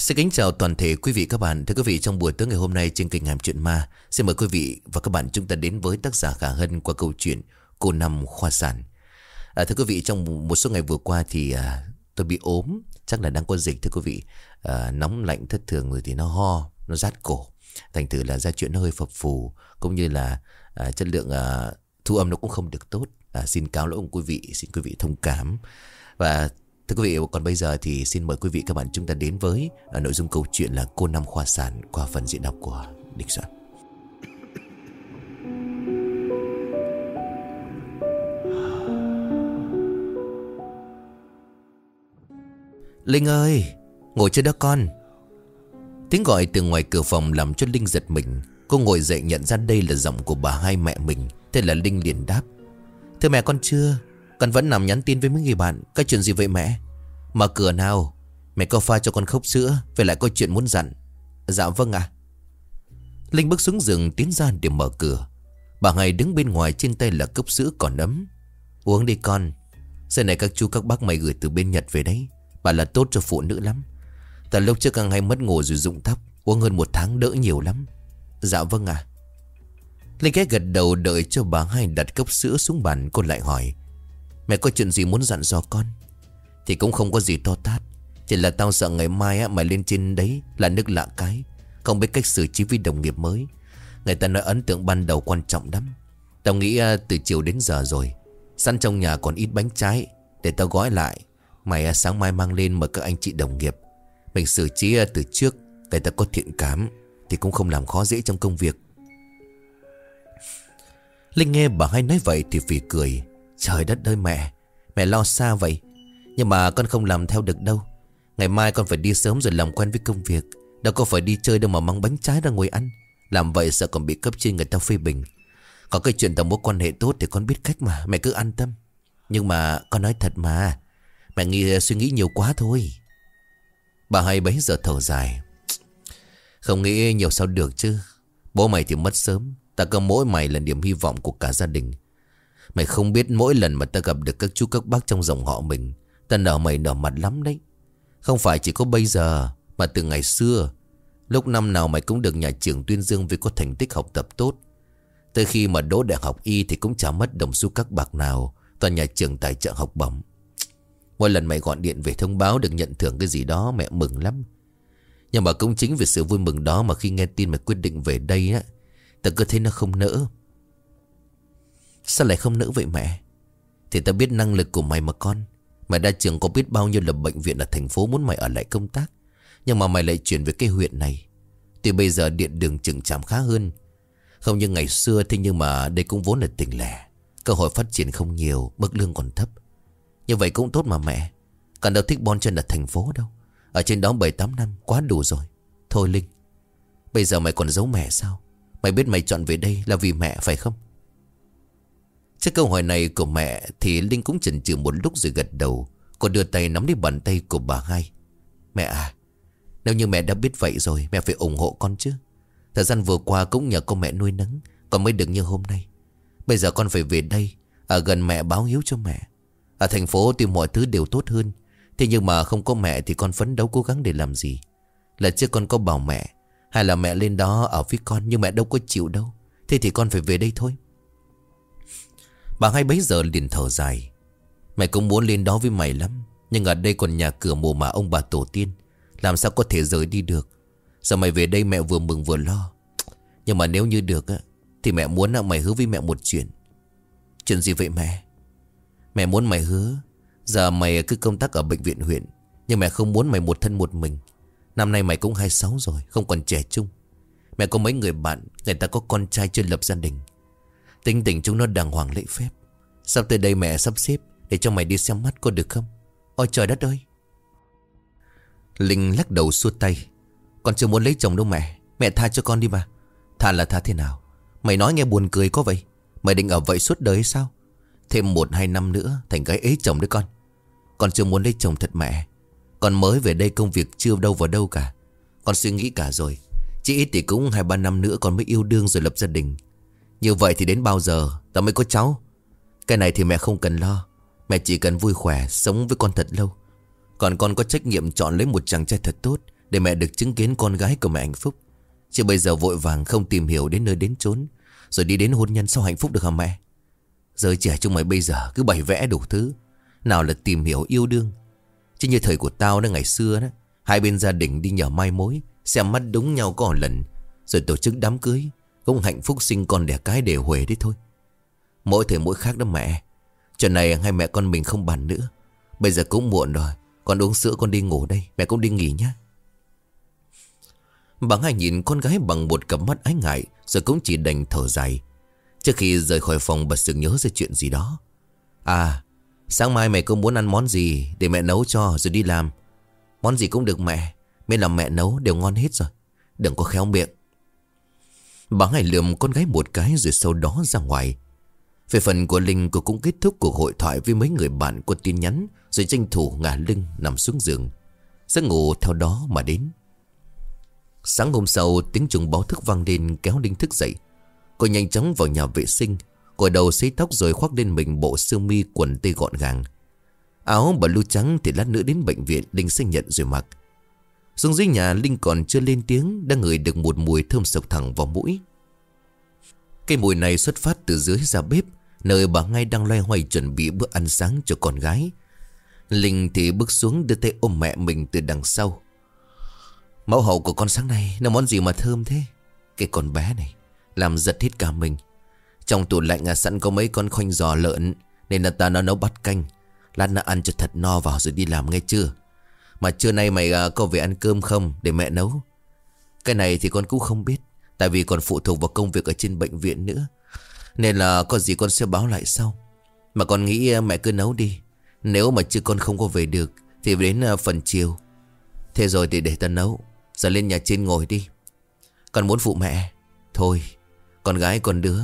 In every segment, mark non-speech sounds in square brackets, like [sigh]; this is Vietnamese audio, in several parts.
Xin kính chào toàn thể quý vị các bạn. Thưa quý vị, trong buổi tối ngày hôm nay trên kênh Hàm Chuyện Ma, xin mời quý vị và các bạn chúng ta đến với tác giả Khả Hân qua câu chuyện Cô Năm Khoa Sản. À, thưa quý vị, trong một số ngày vừa qua thì à, tôi bị ốm, chắc là đang có dịch thưa quý vị. À, nóng lạnh thất thường rồi thì nó ho, nó rát cổ. Thành thử là ra chuyện nó hơi phập phù, cũng như là à, chất lượng à, thu âm nó cũng không được tốt. À, xin cáo lỗi quý vị, xin quý vị thông cảm. Và Thưa quý vị, còn bây giờ thì xin mời quý vị các bạn chúng ta đến với à, nội dung câu chuyện là Cô Năm Khoa Sản qua phần diễn đọc của Đình Soạn. Linh ơi, ngồi chưa đó con. Tiếng gọi từ ngoài cửa phòng làm cho Linh giật mình. Cô ngồi dậy nhận ra đây là giọng của bà hai mẹ mình. Thế là Linh liền đáp. Thưa mẹ con chưa? Con vẫn nằm nhắn tin với mấy người bạn, Cái chuyện gì vậy mẹ? Mở cửa nào. Mẹ có pha cho con khóc sữa Về lại có chuyện muốn dặn. Dạ vâng ạ. Linh bước xuống giường, tiến ra để mở cửa. Bà Ngày đứng bên ngoài trên tay là cốc sữa còn ấm. Uống đi con. Giờ này các chú, các bác mày gửi từ bên Nhật về đấy. Bà là tốt cho phụ nữ lắm. Tại lúc trước càng hay mất ngủ rồi dụng thấp, Uống hơn một tháng đỡ nhiều lắm. Dạ vâng ạ. Linh ghé gật đầu đợi cho bà hai đặt cốc sữa xuống bàn, Cô lại hỏi. Mẹ có chuyện gì muốn dặn dò con? Thì cũng không có gì to tát. Chỉ là tao sợ ngày mai á, mày lên trên đấy Là nước lạ cái. Không biết cách xử trí với đồng nghiệp mới. Người ta nói ấn tượng ban đầu quan trọng lắm. Tao nghĩ à, từ chiều đến giờ rồi săn trong nhà còn ít bánh trái. Để tao gói lại Mày à, sáng mai mang lên mời các anh chị đồng nghiệp. Mình xử trí à, từ trước Người ta có thiện cảm Thì cũng không làm khó dễ trong công việc. Linh nghe bà hai nói vậy thì phì cười. Trời đất ơi mẹ Mẹ lo xa vậy. Nhưng mà con không làm theo được đâu. Ngày mai con phải đi sớm rồi làm quen với công việc. Đâu có phải đi chơi đâu mà mang bánh trái ra ngồi ăn. Làm vậy sợ còn bị cấp trên người ta phê bình. Có cái chuyện tầm mối quan hệ tốt Thì con biết cách mà, Mẹ cứ an tâm. Nhưng mà con nói thật mà, Mẹ nghĩ ờ, suy nghĩ nhiều quá thôi. Bà hai bấy giờ thở dài. Không nghĩ nhiều sao được chứ. Bố mày thì mất sớm. Ta cơ mỗi mày là niềm hy vọng của cả gia đình. Mày không biết mỗi lần mà ta gặp được các chú các bác trong dòng họ mình Ta nở mày nở mặt lắm đấy. Không phải chỉ có bây giờ, Mà từ ngày xưa, Lúc năm nào mày cũng được nhà trường tuyên dương Vì có thành tích học tập tốt. Tới khi mà đỗ đại học y Thì cũng chả mất đồng xu các bạc nào, Toàn nhà trường tài trợ học bổng. Mỗi lần mày gọi điện về thông báo Được nhận thưởng cái gì đó, mẹ mừng lắm. Nhưng mà cũng chính vì sự vui mừng đó Mà khi nghe tin mày quyết định về đây á Ta cứ thấy nó không nỡ. Sao lại không nỡ vậy mẹ? Thì ta biết năng lực của mày mà con. Mày đa trường có biết bao nhiêu là bệnh viện ở thành phố muốn mày ở lại công tác. Nhưng mà mày lại chuyển về cái huyện này. Tuy bây giờ điện đường chừng chạm khá hơn. Không như ngày xưa Thế nhưng mà đây cũng vốn là tỉnh lẻ. Cơ hội phát triển không nhiều, Mức lương còn thấp. Như vậy cũng tốt mà mẹ. Còn đâu thích bon chân ở thành phố đâu. Ở trên đó 7-8 năm, quá đủ rồi. Thôi Linh, Bây giờ mày còn giấu mẹ sao? Mày biết mày chọn về đây là vì mẹ, phải không? Trước câu hỏi này của mẹ Thì Linh cũng chần chừ một lúc rồi gật đầu. Cô đưa tay nắm lấy bàn tay của bà hai. Mẹ à Nếu như mẹ đã biết vậy rồi, Mẹ phải ủng hộ con chứ. Thời gian vừa qua cũng nhờ cô mẹ nuôi nấng, Con mới được như hôm nay. Bây giờ con phải về đây, Ở gần mẹ báo hiếu cho mẹ. Ở thành phố thì mọi thứ đều tốt hơn. Thế nhưng mà không có mẹ thì con phấn đấu cố gắng để làm gì? Là chưa con có bảo mẹ, Hay là mẹ lên đó ở phía con Nhưng mẹ đâu có chịu đâu. Thế thì con phải về đây thôi. Bà hai bấy giờ liền thở dài. Mày cũng muốn lên đó với mày lắm, Nhưng ở đây còn nhà cửa mồ mà ông bà tổ tiên. Làm sao có thể rời đi được? Giờ mày về đây mẹ vừa mừng vừa lo. Nhưng mà nếu như được Thì mẹ muốn mày hứa với mẹ một chuyện. Chuyện gì vậy mẹ? Mẹ muốn mày hứa, Giờ mày cứ công tác ở bệnh viện huyện, Nhưng mẹ không muốn mày một thân một mình. Năm nay mày cũng 26 rồi, Không còn trẻ trung Mẹ có mấy người bạn, Người ta có con trai chưa lập gia đình. Tính tình chúng nó đàng hoàng lễ phép. Sắp tới đây mẹ sắp xếp Để cho mày đi xem mắt có được không? Ôi trời đất ơi! Linh lắc đầu xuôi tay. Con chưa muốn lấy chồng đâu mẹ. Mẹ tha cho con đi mà. Tha là tha thế nào? Mày nói nghe buồn cười có vậy? Mày định ở vậy suốt đời sao? Thêm một hai năm nữa Thành gái ế chồng đấy con. Con chưa muốn lấy chồng thật mẹ. Con mới về đây công việc chưa đâu vào đâu cả. Con suy nghĩ cả rồi. Chỉ ít thì cũng hai ba năm nữa con mới yêu đương rồi lập gia đình. Như vậy thì đến bao giờ Tao mới có cháu? Cái này thì mẹ không cần lo. Mẹ chỉ cần vui khỏe, Sống với con thật lâu. Còn con có trách nhiệm chọn lấy một chàng trai thật tốt Để mẹ được chứng kiến con gái của mẹ hạnh phúc. Chứ bây giờ vội vàng không tìm hiểu đến nơi đến chốn, Rồi đi đến hôn nhân sau hạnh phúc được hả mẹ? Giới trẻ chúng mày bây giờ cứ bày vẽ đủ thứ. Nào là tìm hiểu yêu đương. Chứ như thời của tao đó, ngày xưa đó, Hai bên gia đình đi nhờ mai mối, Xem mắt đúng nhau có lần. Rồi tổ chức đám cưới, Cũng hạnh phúc sinh con đẻ cái để huề đấy thôi. Mỗi thời mỗi khác đó mẹ. Chuyện này hai mẹ con mình không bàn nữa. Bây giờ cũng muộn rồi. Con uống sữa, con đi ngủ đây. Mẹ cũng đi nghỉ nhé Bà hai nhìn con gái bằng một cặp mắt ái ngại, Rồi cũng chỉ đành thở dài. Trước khi rời khỏi phòng, bà sực nhớ ra chuyện gì đó. À Sáng mai mẹ có muốn ăn món gì Để mẹ nấu cho rồi đi làm? Món gì cũng được mẹ. Miễn là mẹ nấu đều ngon hết rồi. Đừng có khéo miệng. Bà hai lườm con gái một cái rồi sau đó ra ngoài. Về phần của Linh, cô cũng kết thúc cuộc hội thoại với mấy người bạn qua tin nhắn Rồi tranh thủ ngả lưng nằm xuống giường. Giấc ngủ theo đó mà đến. Sáng hôm sau, tiếng trùng báo thức vang lên kéo Linh thức dậy. Cô nhanh chóng vào nhà vệ sinh Cội đầu xấy tóc rồi khoác lên mình bộ sơ mi quần tây gọn gàng. Áo bà lưu trắng thì lát nữa đến bệnh viện, Linh sẽ nhận rồi mặc. Xuống dưới nhà, Linh còn chưa lên tiếng Đã ngửi được một mùi thơm sộc thẳng vào mũi. Cái mùi này xuất phát từ dưới ra bếp Nơi bà ngay đang loay hoay chuẩn bị bữa ăn sáng cho con gái. Linh thì bước xuống đưa tay ôm mẹ mình từ đằng sau. Mẫu hậu của con sáng nay là món gì mà thơm thế? Cái con bé này Làm giật hết cả mình. Trong tủ lạnh à, sẵn có mấy con khoanh giò lợn Nên là ta nó nấu bát canh. Lát nó ăn cho thật no vào rồi đi làm nghe chưa Mà trưa nay mày à, có về ăn cơm không Để mẹ nấu? Cái này thì con cũng không biết Tại vì còn phụ thuộc vào công việc ở trên bệnh viện nữa. Nên là có gì con sẽ báo lại sau. Mà con nghĩ à, mẹ cứ nấu đi. Nếu mà chưa con không có về được, Thì đến à, phần chiều. Thế rồi thì để ta nấu. Giờ lên nhà trên ngồi đi. Con muốn phụ mẹ. Thôi, Con gái con đứa,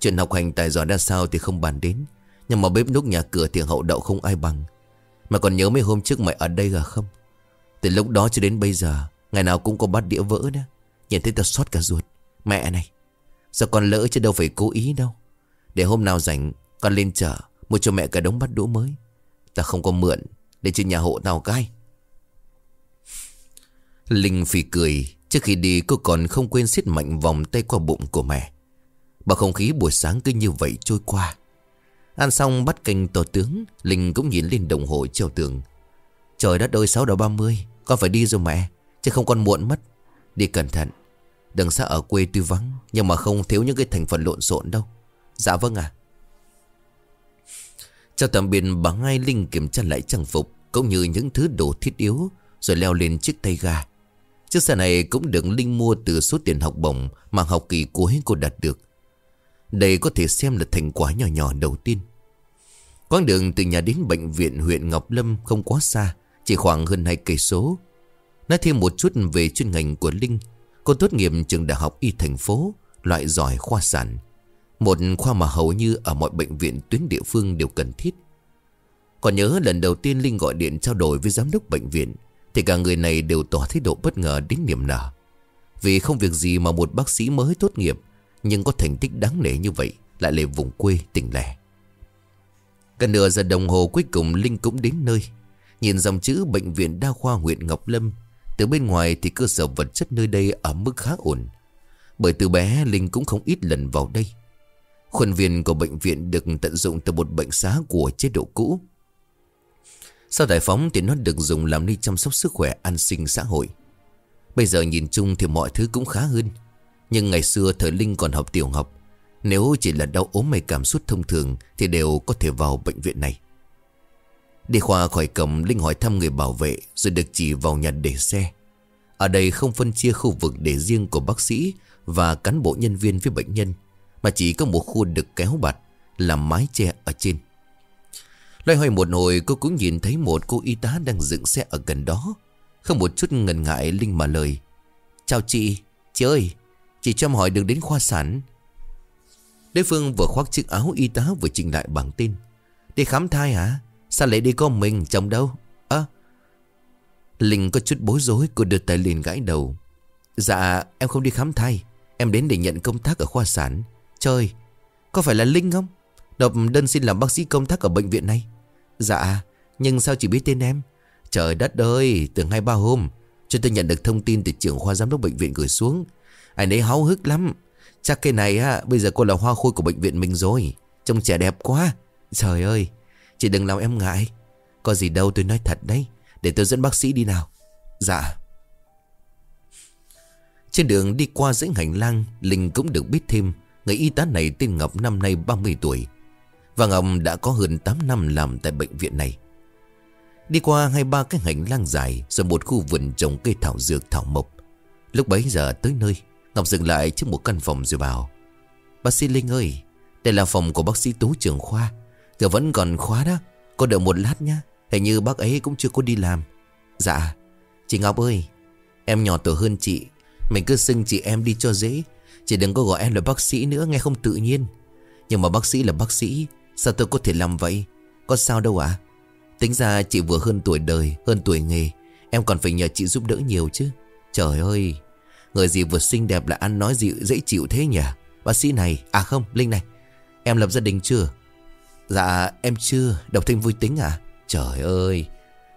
Chuyện học hành tài giỏi ra sao thì không bàn đến. Nhưng mà bếp núc nhà cửa thì hậu đậu không ai bằng. Mà còn nhớ mấy hôm trước mày ở đây à không? Từ lúc đó cho đến bây giờ, Ngày nào cũng có bát đĩa vỡ đó. Nhìn thấy tao xót cả ruột. Mẹ này. Sao con lỡ chứ đâu phải cố ý đâu. Để hôm nào rảnh, Con lên chợ, Mua cho mẹ cả đống bát đũa mới. Ta không có mượn, Để trên nhà hộ tao cái Linh phì cười, Trước khi đi cô còn không quên siết mạnh vòng tay qua bụng của mẹ. Bà không khí buổi sáng cứ như vậy trôi qua. Ăn xong bắt canh tổ tướng, Linh cũng nhìn lên đồng hồ treo tường. Trời đất ơi 6 ba 30 Con phải đi rồi mẹ, Chứ không còn muộn mất. Đi cẩn thận đường xa ở quê tuy vắng Nhưng mà không thiếu những cái thành phần lộn xộn đâu Dạ vâng ạ Chào tạm biệt bà ngay Linh kiểm tra lại trang phục Cũng như những thứ đồ thiết yếu Rồi leo lên chiếc tay ga Chiếc xe này cũng được Linh mua từ số tiền học bổng mà học kỳ cuối cô đạt được. Đây có thể xem là thành quả nhỏ nhỏ đầu tiên. Quãng đường từ nhà đến bệnh viện huyện Ngọc Lâm không quá xa, chỉ khoảng hơn 2 cây số. Nói thêm một chút về chuyên ngành của Linh, cô tốt nghiệp trường đại học y thành phố, loại giỏi khoa sản. Một khoa mà hầu như ở mọi bệnh viện tuyến địa phương đều cần thiết. Còn nhớ lần đầu tiên Linh gọi điện trao đổi với giám đốc bệnh viện, thì cả người này đều tỏ thái độ bất ngờ đến niềm nở Vì không việc gì mà một bác sĩ mới tốt nghiệp Nhưng có thành tích đáng nể như vậy Lại lề vùng quê tỉnh lẻ Gần nửa giờ đồng hồ cuối cùng Linh cũng đến nơi Nhìn dòng chữ Bệnh viện Đa khoa huyện Ngọc Lâm từ bên ngoài thì cơ sở vật chất nơi đây ở mức khá ổn. Bởi từ bé, Linh cũng không ít lần vào đây. Khuôn viên của bệnh viện được tận dụng từ một bệnh xá của chế độ cũ. Sau giải phóng thì nó được dùng làm nơi chăm sóc sức khỏe, an sinh xã hội. Bây giờ nhìn chung thì mọi thứ cũng khá hơn. Nhưng ngày xưa thời Linh còn học tiểu học, Nếu chỉ là đau ốm hay cảm xúc thông thường Thì đều có thể vào bệnh viện này. Đi qua khỏi cổng, Linh hỏi thăm người bảo vệ, Rồi được chỉ vào nhà để xe. Ở đây không phân chia khu vực để riêng của bác sĩ Và cán bộ nhân viên với bệnh nhân, Mà chỉ có một khu được kéo bạt Làm mái che ở trên. Loay hoay một hồi, cô cũng nhìn thấy một cô y tá đang dựng xe ở gần đó. Không một chút ngần ngại, Linh mà lời, Chào chị Chị ơi, Chị cho em hỏi được đến khoa sản. Đối phương vừa khoác chiếc áo y tá vừa trình lại bằng tin Đi khám thai hả? Sao lại đi có mình chồng đâu? Ơ, Linh có chút bối rối, cô đưa tay liền gãi đầu. Dạ em không đi khám thai. Em đến để nhận công tác ở khoa sản. Trời, Có phải là Linh không? Đọc đơn xin làm bác sĩ công tác ở bệnh viện này. Dạ Nhưng sao chỉ biết tên em? Trời đất ơi Tưởng hai ba hôm, Cho tôi nhận được thông tin từ trưởng khoa giám đốc bệnh viện gửi xuống. Anh ấy háo hức lắm. Chắc cái này á, Bây giờ cô là hoa khôi của bệnh viện mình rồi. Trông trẻ đẹp quá. Trời ơi. Chị đừng làm em ngại. Có gì đâu tôi nói thật đấy. Để tôi dẫn bác sĩ đi nào. Dạ. Trên đường đi qua dãy hành lang, Linh cũng được biết thêm Người y tá này tên Ngọc năm nay 30 tuổi. Và Ngọc đã có hơn 8 năm làm tại bệnh viện này. Đi qua hai ba cái hành lang dài, Rồi một khu vườn trồng cây thảo dược, thảo mộc. Lúc bấy giờ tới nơi, Ngọc dừng lại trước một căn phòng rồi bảo, Bác sĩ Linh ơi, Đây là phòng của bác sĩ Tú trưởng khoa. Cửa vẫn còn khóa đó. Cô đợi một lát nhá. Hình như bác ấy cũng chưa có đi làm. Dạ. Chị Ngọc ơi, Em nhỏ tuổi hơn chị. Mình cứ xưng chị em đi cho dễ. Chị đừng có gọi em là bác sĩ nữa, nghe không tự nhiên. Nhưng mà bác sĩ là bác sĩ, Sao tôi có thể làm vậy? Có sao đâu ạ. Tính ra chị vừa hơn tuổi đời, Hơn tuổi nghề. Em còn phải nhờ chị giúp đỡ nhiều chứ. Trời ơi, Người gì vừa xinh đẹp là ăn nói gì dễ chịu thế nhỉ? Bác sĩ này À không, Linh này. Em lập gia đình chưa? Dạ em chưa. Độc thân vui tính à? Trời ơi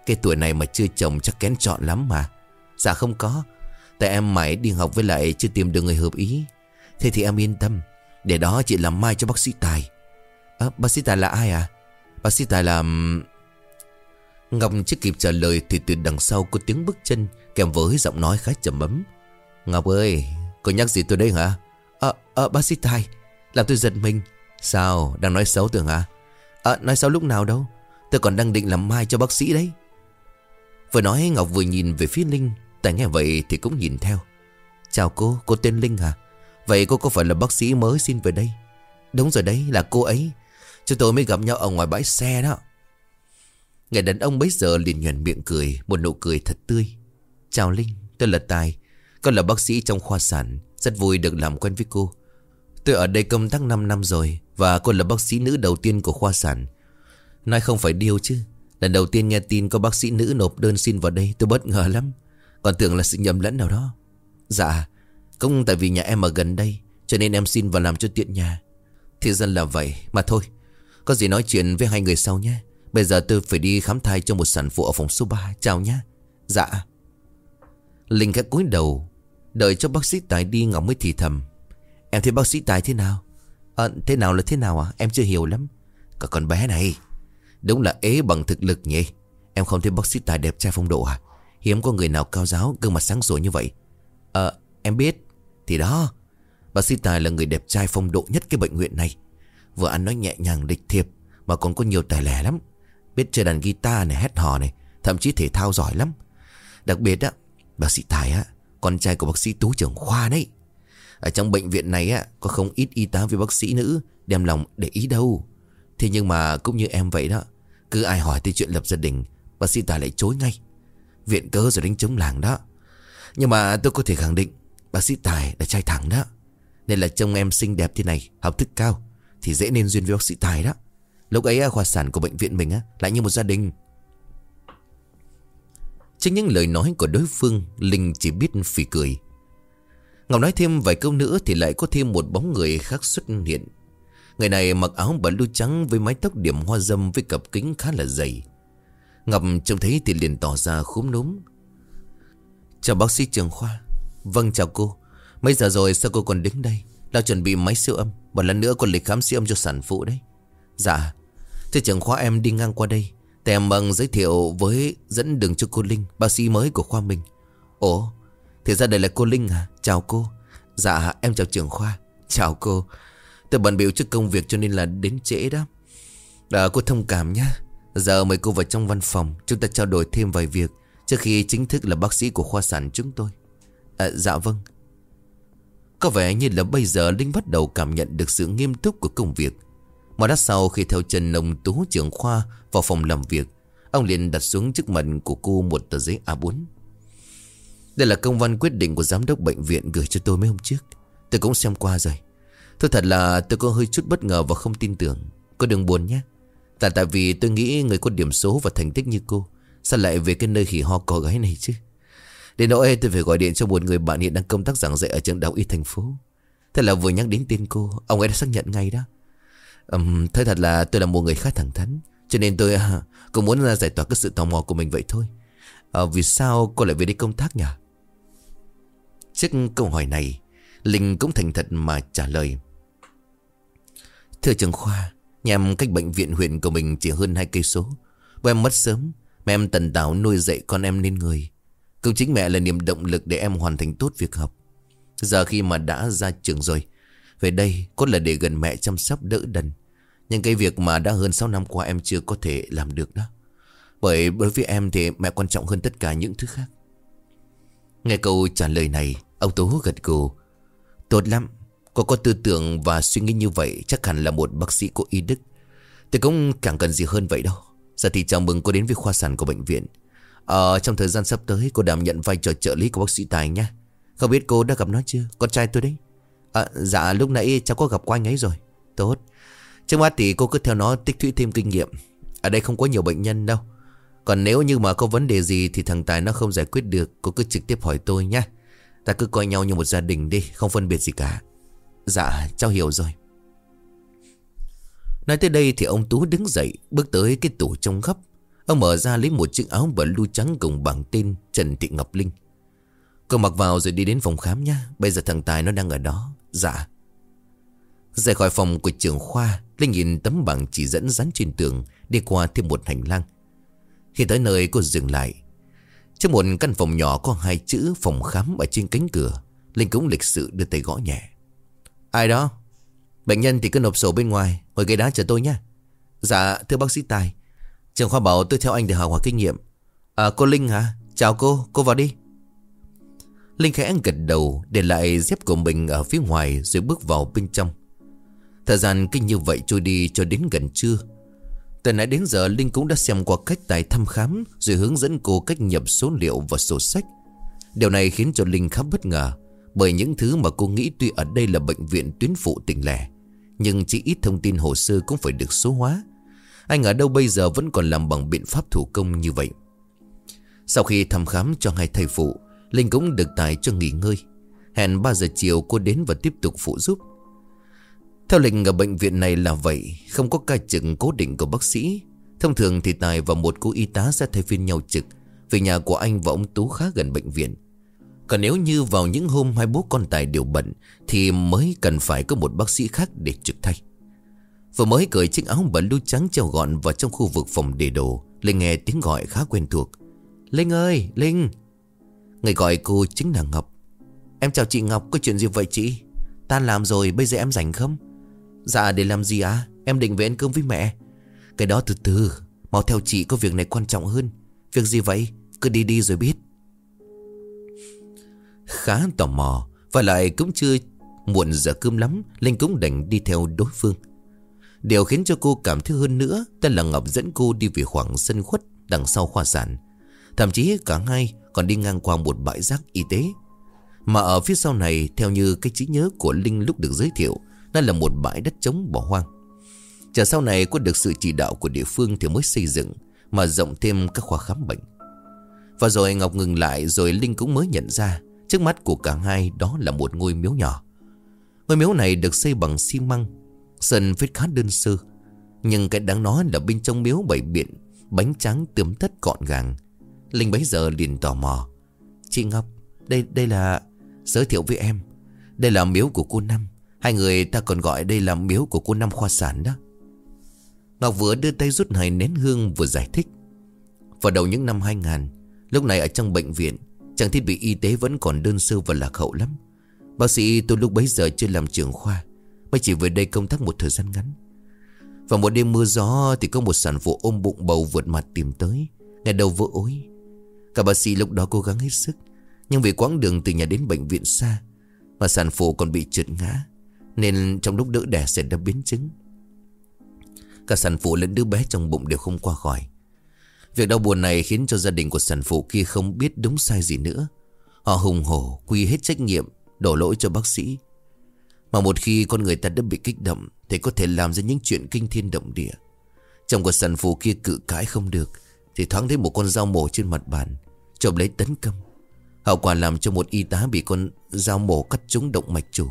Cái tuổi này mà chưa chồng chắc kén chọn lắm mà. Dạ không có. Tại em mãi đi học với lại chưa tìm được người hợp ý. Thế thì em yên tâm. Để đó chị làm mai cho bác sĩ Tài. À, Bác sĩ Tài là ai à? Bác sĩ Tài là Ngọc chưa kịp trả lời Thì từ đằng sau có tiếng bước chân Kèm với giọng nói khá trầm ấm. Ngọc ơi Cô nhắc gì tôi đây hả? Ờ à, à, bác sĩ Tài Làm tôi giật mình. Sao? Đang nói xấu tưởng hả? À nói sao lúc nào đâu? Tôi còn đang định làm mai cho bác sĩ đấy. Vừa nói Ngọc vừa nhìn về phía Linh. Tại nghe vậy thì cũng nhìn theo. Chào cô, cô tên Linh à? Vậy cô có phải là bác sĩ mới xin về đây? Đúng rồi đấy là cô ấy. Chúng tôi mới gặp nhau ở ngoài bãi xe đó. Người đàn ông bấy giờ liền nhuền miệng cười Một nụ cười thật tươi. Chào Linh, tôi là Tài. Con là bác sĩ trong khoa sản Rất vui được làm quen với cô. Tôi ở đây công tác 5 năm rồi, Và cô là bác sĩ nữ đầu tiên của khoa sản. Nói không phải điều chứ, Lần đầu tiên nghe tin có bác sĩ nữ nộp đơn xin vào đây, Tôi bất ngờ lắm. Còn tưởng là sự nhầm lẫn nào đó. Dạ Cũng tại vì nhà em ở gần đây, Cho nên em xin vào làm cho tiện nhà. Thì dân là vậy, Mà thôi, Có gì nói chuyện với hai người sau nhé. Bây giờ tôi phải đi khám thai cho một sản phụ ở phòng số 3 Chào nhé. Dạ. Linh khẽ cúi đầu, Đợi cho bác sĩ Tài đi Ngọc mới thì thầm. Em thấy bác sĩ Tài thế nào? À, Thế nào là thế nào à? Em chưa hiểu lắm. Cả con bé này. Đúng là ế bằng thực lực nhỉ. Em không thấy bác sĩ Tài đẹp trai phong độ à? Hiếm có người nào cao giáo gương mặt sáng sủa như vậy. Ờ em biết. Thì đó Bác sĩ Tài là người đẹp trai phong độ nhất cái bệnh viện này. Vừa ăn nói nhẹ nhàng lịch thiệp Mà còn có nhiều tài lẻ lắm. Biết chơi đàn guitar này hét hò này Thậm chí thể thao giỏi lắm. Đặc biệt á Bác sĩ Tài á Con trai của bác sĩ Tú trưởng khoa đấy. Ở trong bệnh viện này á, Có không ít y tá với bác sĩ nữ, Đem lòng để ý đâu. Thế nhưng mà cũng như em vậy đó, Cứ ai hỏi tới chuyện lập gia đình, Bác sĩ Tài lại chối ngay. Viện cớ rồi đánh chống làng đó. Nhưng mà tôi có thể khẳng định, Bác sĩ Tài là trai thẳng đó. Nên là trông em xinh đẹp thế này, Học thức cao, Thì dễ nên duyên với bác sĩ Tài đó. Lúc ấy khoa sản của bệnh viện mình á, Lại như một gia đình. Chính những lời nói của đối phương, Linh chỉ biết phỉ cười. Ngọc nói thêm vài câu nữa Thì lại có thêm một bóng người khác xuất hiện. Người này mặc áo bà lưu trắng Với mái tóc điểm hoa dâm Với cặp kính khá là dày. Ngọc trông thấy thì liền tỏ ra khúm núm. Chào bác sĩ trường khoa. Vâng chào cô. Mấy giờ rồi sao cô còn đứng đây? Đã chuẩn bị máy siêu âm. Một lần nữa còn lịch khám siêu âm cho sản phụ đấy. Dạ. Thưa trường khoa, em đi ngang qua đây. Thì em bằng giới thiệu với dẫn đường cho cô Linh, Bác sĩ mới của khoa mình. Ồ thì ra đây là cô Linh à Chào cô. Dạ em chào trưởng khoa. Chào cô. Tôi bận biểu trước công việc cho nên là đến trễ đó. À, Cô thông cảm nhá. Giờ mời cô vào trong văn phòng. Chúng ta trao đổi thêm vài việc. Trước khi chính thức là bác sĩ của khoa sản chúng tôi. À, Dạ vâng. Có vẻ như là bây giờ Linh bắt đầu cảm nhận được sự nghiêm túc của công việc. Mà đắt sau khi theo chân ông Tú trưởng khoa vào phòng làm việc Ông liền đặt xuống trước mặt của cô một tờ giấy A4 đây là công văn quyết định của giám đốc bệnh viện gửi cho tôi mấy hôm trước. Tôi cũng xem qua rồi. Thôi thật là tôi có hơi chút bất ngờ và không tin tưởng. Cô đừng buồn nhé. Tại tại vì tôi nghĩ người có điểm số và thành tích như cô Sao lại về cái nơi khỉ ho có gái này chứ? Đến nỗi tôi phải gọi điện cho một người bạn hiện đang công tác giảng dạy ở trường đại học y thành phố. Thế là vừa nhắc đến tên cô Ông ấy đã xác nhận ngay đó. Um, Thế thật là tôi là một người khá thẳng thắn Cho nên tôi uh, cũng muốn à, giải tỏa cái sự tò mò của mình vậy thôi. À, Vì sao cô lại về đây công tác nhỉ? Trước câu hỏi này, Linh cũng thành thật mà trả lời. Thưa trường khoa, Nhà em cách bệnh viện huyện của mình chỉ hơn hai cây số. Bố em mất sớm, Mẹ em tần tảo nuôi dạy con em nên người. Cũng chính mẹ là niềm động lực để em hoàn thành tốt việc học. Giờ khi mà đã ra trường rồi, Về đây cốt là để gần mẹ chăm sóc đỡ đần. Nhưng cái việc mà đã hơn 6 năm qua em chưa có thể làm được đó. Bởi đối với em thì mẹ quan trọng hơn tất cả những thứ khác. Nghe câu trả lời này Ông Tú gật gù. Tốt lắm Cô có tư tưởng và suy nghĩ như vậy Chắc hẳn là một bác sĩ có y đức. Tôi cũng chẳng cần gì hơn vậy đâu. Giờ thì chào mừng cô đến với khoa sản của bệnh viện. Ờ trong thời gian sắp tới Cô đảm nhận vai trò trợ lý của bác sĩ Tài nha Không biết cô đã gặp nó chưa? Con trai tôi đấy. À, Dạ lúc nãy cháu có gặp qua anh ấy rồi. Tốt. Trước mắt thì cô cứ theo nó tích lũy thêm kinh nghiệm. Ở đây không có nhiều bệnh nhân đâu. Còn nếu như mà có vấn đề gì Thì thằng Tài nó không giải quyết được Cô cứ trực tiếp hỏi tôi nha Ta cứ coi nhau như một gia đình đi, Không phân biệt gì cả. Dạ cháu hiểu rồi. Nói tới đây thì ông Tú đứng dậy, Bước tới cái tủ trong gấp Ông mở ra lấy một chiếc áo blue trắng cùng bảng tên Trần Thị Ngọc Linh. Cô mặc vào rồi đi đến phòng khám nha Bây giờ thằng Tài nó đang ở đó. Dạ. Rời khỏi phòng của trường khoa, Linh nhìn tấm bảng chỉ dẫn dán trên tường, Đi qua thêm một hành lang. Khi tới nơi, cô dừng lại trong một căn phòng nhỏ có hai chữ phòng khám ở trên cánh cửa, Linh cũng lịch sự đưa tay gõ nhẹ. Ai đó? Bệnh nhân thì cứ nộp sổ bên ngoài Ngồi ghế đá chờ tôi nhé. Dạ thưa bác sĩ Tài. Trường khoa bảo tôi theo anh để học hỏi kinh nghiệm. À cô Linh hả? Chào cô cô vào đi. Linh khẽ gật đầu Để lại dép của mình ở phía ngoài Rồi bước vào bên trong. Thời gian kinh như vậy trôi đi cho đến gần trưa. Từ nãy đến giờ, Linh cũng đã xem qua cách Tài thăm khám, Rồi hướng dẫn cô cách nhập số liệu và sổ sách. Điều này khiến cho Linh khá bất ngờ, bởi những thứ mà cô nghĩ tuy ở đây là bệnh viện tuyến phụ tỉnh lẻ, Nhưng chỉ ít thông tin hồ sơ cũng phải được số hóa. Anh ở đâu bây giờ vẫn còn làm bằng biện pháp thủ công như vậy. Sau khi thăm khám cho hai thầy phụ, Linh cũng được tài cho nghỉ ngơi. Hẹn 3 giờ chiều cô đến và tiếp tục phụ giúp. Theo lịch ở bệnh viện này là vậy, Không có ca trực cố định của bác sĩ. Thông thường thì Tài và một cô y tá sẽ thay phiên nhau trực, Vì nhà của anh và ông Tú khá gần bệnh viện. Còn nếu như vào những hôm hai bố con Tài đều bận, Thì mới cần phải có một bác sĩ khác để trực thay. Vừa mới cởi chiếc áo bà lưu trắng treo gọn vào trong khu vực phòng để đồ, Linh nghe tiếng gọi khá quen thuộc. Linh ơi, Linh. Người gọi cô chính là Ngọc. Em chào chị Ngọc, có chuyện gì vậy chị? Tan làm rồi, bây giờ em rảnh không? Dạ để làm gì à Em định về ăn cơm với mẹ. Cái đó từ từ. Mau theo chị, có việc này quan trọng hơn. Việc gì vậy? Cứ đi đi rồi biết. Khá tò mò, Và lại cũng chưa muộn giờ cơm lắm, Linh cũng đành đi theo đối phương. Điều khiến cho cô cảm thấy hơn nữa, Tên là Ngọc dẫn cô đi về khoảng sân khuất Đằng sau khoa sản. Thậm chí cả hai còn đi ngang qua một bãi rác y tế. Mà ở phía sau này, Theo như cái trí nhớ của Linh lúc được giới thiệu đó là một bãi đất trống bỏ hoang. Chờ sau này có được sự chỉ đạo của địa phương Thì mới xây dựng, Mà rộng thêm các khoa khám bệnh. Và rồi Ngọc ngừng lại, Rồi Linh cũng mới nhận ra, Trước mắt của cả hai đó là một ngôi miếu nhỏ. Ngôi miếu này được xây bằng xi măng, Sân phết khá đơn sơ. Nhưng cái đáng nói là bên trong miếu bảy biện, Bánh trắng tươm tất gọn gàng. Linh bấy giờ liền tò mò. Chị Ngọc, Đây đây là Giới thiệu với em, Đây là miếu của cô Năm. Hai người ta còn gọi đây là miếu của cô Năm khoa sản đó. Ngọc vừa đưa tay rút hai nén hương vừa giải thích. Vào đầu những năm 2000 Lúc này ở trong bệnh viện, Trang thiết bị y tế vẫn còn đơn sơ và lạc hậu lắm. Bác sĩ tôi lúc bấy giờ chưa làm trưởng khoa, Mới chỉ về đây công tác một thời gian ngắn. Vào một đêm mưa gió Thì có một sản phụ ôm bụng bầu vượt mặt tìm tới Ngày đầu vỡ ối. Cả bác sĩ lúc đó cố gắng hết sức, Nhưng vì quãng đường từ nhà đến bệnh viện xa, Mà sản phụ còn bị trượt ngã. Nên trong lúc đỡ đẻ sẽ ra biến chứng Cả sản phụ lẫn đứa bé trong bụng đều không qua khỏi Việc đau buồn này khiến cho gia đình của sản phụ kia không biết đúng sai gì nữa. Họ hùng hổ quy hết trách nhiệm, đổ lỗi cho bác sĩ. Mà một khi con người ta đã bị kích động thì có thể làm ra những chuyện kinh thiên động địa. Chồng của sản phụ kia cự cãi không được thì thoáng thấy một con dao mổ trên mặt bàn, chộp lấy tấn công. Hậu quả làm cho một y tá bị con dao mổ cắt trúng động mạch chủ.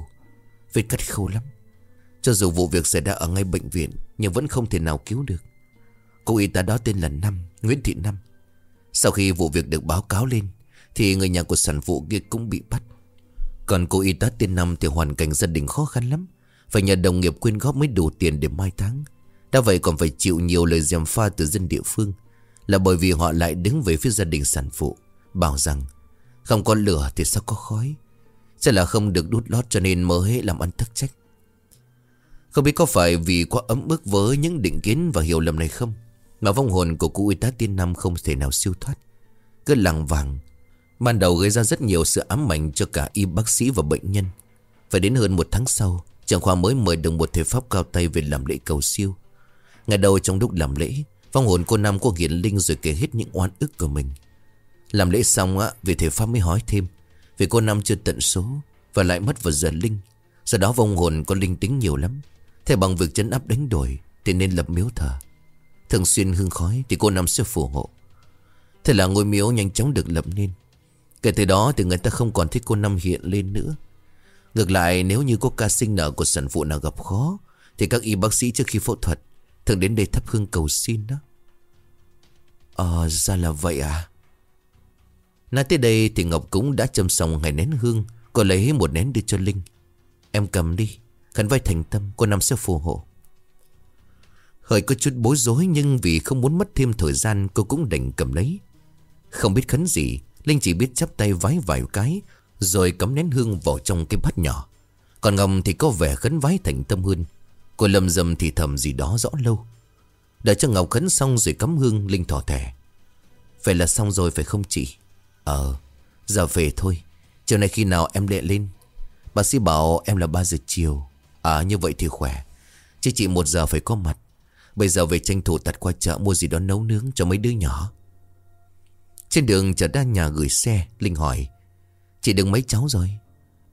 Vết cắt khâu lắm. Cho dù vụ việc xảy ra ở ngay bệnh viện, nhưng vẫn không thể nào cứu được. Cô y tá đó tên là Năm, Nguyễn Thị Năm. Sau khi vụ việc được báo cáo lên, Thì người nhà của sản phụ kia cũng bị bắt. Còn cô y tá tên năm thì hoàn cảnh gia đình khó khăn lắm. Phải nhờ đồng nghiệp quyên góp mới đủ tiền để mai táng. Đã vậy còn phải chịu nhiều lời dèm pha từ dân địa phương. Là bởi vì họ lại đứng về phía gia đình sản phụ, Bảo rằng, Không có lửa thì sao có khói? Sẽ là không được đút lót cho nên mới làm ăn thất trách. Không biết có phải vì quá ấm ức với những định kiến và hiểu lầm này không, Mà vong hồn của cụ y tá tiên năm không thể nào siêu thoát. Cứ lằng vàng, Ban đầu gây ra rất nhiều sự ám ảnh cho cả y bác sĩ và bệnh nhân. Phải đến hơn một tháng sau Trưởng khoa mới mời được một thể pháp cao tay về làm lễ cầu siêu. Ngày đầu trong lúc làm lễ, Vong hồn cô Năm có hiển linh rồi kể hết những oan ức của mình. Làm lễ xong á, Vị thể pháp mới hỏi thêm vì cô Năm chưa tận số Và lại mất vào giờ linh. Sau đó vong hồn có linh tính nhiều lắm. Thế bằng việc chấn áp đánh đổi Thì nên lập miếu thờ. Thường xuyên hương khói thì cô Năm sẽ phù hộ. Thế là ngôi miếu nhanh chóng được lập nên. Kể từ đó thì người ta không còn thích cô Năm hiện lên nữa. Ngược lại, nếu như có ca sinh nở của sản phụ nào gặp khó, Thì các y bác sĩ trước khi phẫu thuật Thường đến đây thắp hương cầu xin đó. Ờ ra là vậy à? Nói tới đây thì Ngọc cũng đã châm xong ngày nén hương, Cô lấy một nén đưa cho Linh. Em cầm đi Khẩn vai thành tâm, cô nằm sẽ phù hộ. Hơi có chút bối rối Nhưng vì không muốn mất thêm thời gian, Cô cũng đành cầm lấy. Không biết khấn gì, Linh chỉ biết chắp tay vái vài cái, Rồi cắm nén hương vào trong cái bát nhỏ. Còn Ngọc thì có vẻ khấn vái thành tâm hơn. Cô lầm dầm thì thầm gì đó rõ lâu. Đợi cho Ngọc khấn xong rồi cắm hương, Linh thỏ thẻ. Vậy là xong rồi phải không chị? Ờ Giờ về thôi. Chiều nay khi nào em đệ lên? Bác sĩ bảo em là 3 giờ chiều. À như vậy thì khỏe. Chứ chị một giờ phải có mặt. Bây giờ về tranh thủ tạt qua chợ mua gì đó nấu nướng cho mấy đứa nhỏ. Trên đường chợ đa nhà gửi xe, Linh hỏi, Chị đừng mấy cháu rồi.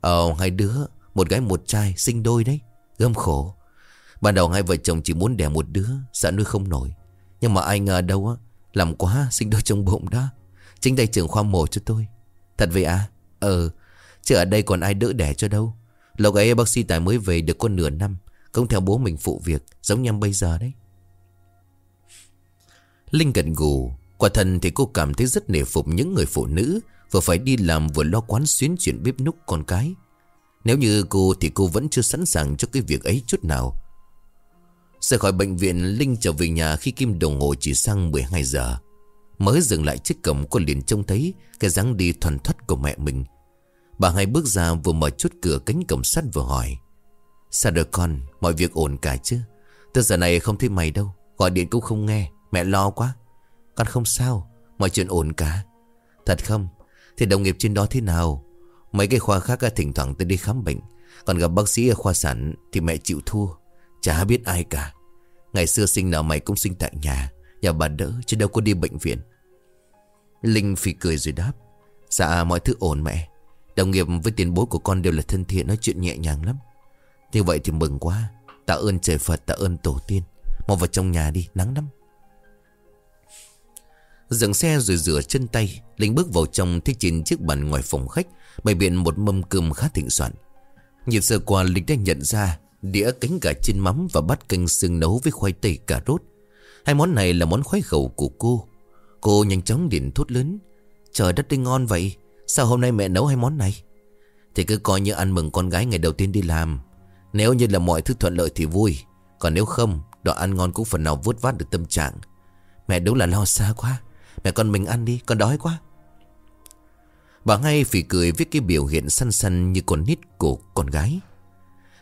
Ờ hai đứa, Một gái một trai, sinh đôi đấy. Gâm khổ. Ban đầu hai vợ chồng chỉ muốn đẻ một đứa Sợ nuôi không nổi. Nhưng mà ai ngờ đâu á, Làm quá, sinh đôi trong bụng đó. Chính tay trưởng khoa mổ cho tôi. Thật vậy à? Ờ Chứ ở đây còn ai đỡ đẻ cho đâu. Lúc ấy bác sĩ Tài mới về được có nửa năm Không theo bố mình phụ việc, Giống như bây giờ đấy. Linh gần gù, Quả thần thì cô cảm thấy rất nể phục những người phụ nữ, Vừa phải đi làm vừa lo quán xuyến chuyện bếp núc con cái. Nếu như cô thì cô vẫn chưa sẵn sàng cho cái việc ấy chút nào. Rời khỏi bệnh viện, Linh trở về nhà khi kim đồng hồ chỉ sang 12 giờ. Mới dừng lại chiếc cổng cô liền trông thấy Cái dáng đi thuần thoát của mẹ mình. Bà hai bước ra vừa mở chút cửa cánh cổng sắt vừa hỏi Sao được con, Mọi việc ổn cả chứ? Từ giờ này không thấy mày đâu, Gọi điện cũng không nghe, Mẹ lo quá. Con không sao, Mọi chuyện ổn cả. Thật không? Thì đồng nghiệp trên đó thế nào? Mấy cái khoa khác thỉnh thoảng tới đi khám bệnh, Còn gặp bác sĩ ở khoa sản Thì mẹ chịu thua, Chả biết ai cả. Ngày xưa sinh nào mày cũng sinh tại nhà Nhà bà đỡ chứ đâu có đi bệnh viện. Linh phì cười rồi đáp Dạ mọi thứ ổn mẹ. Đồng nghiệp với tiền bối của con đều là thân thiện, Nói chuyện nhẹ nhàng lắm. Như vậy thì mừng quá. Tạ ơn trời Phật, tạ ơn tổ tiên. Mau vào trong nhà đi, nắng lắm. Dừng xe rồi rửa chân tay, Linh bước vào trong thích trên chiếc bàn ngoài phòng khách, Bày biện một mâm cơm khá thịnh soạn. Nhìn sơ qua, Linh đã nhận ra Đĩa cánh gà chiên mắm và bát canh xương nấu với khoai tây cà rốt. Hai món này là món khoái khẩu của cô. Cô nhanh chóng điện thốt lớn, Trời đất đi ngon vậy, Sao hôm nay mẹ nấu hai món này? Thì cứ coi như ăn mừng con gái ngày đầu tiên đi làm. Nếu như là mọi thứ thuận lợi thì vui, Còn nếu không, Đồ ăn ngon cũng phần nào vuốt vát được tâm trạng. Mẹ đúng là lo xa quá, Mẹ con mình ăn đi, con đói quá. Bà ngay phỉ cười với cái biểu hiện săn săn như con nít của con gái.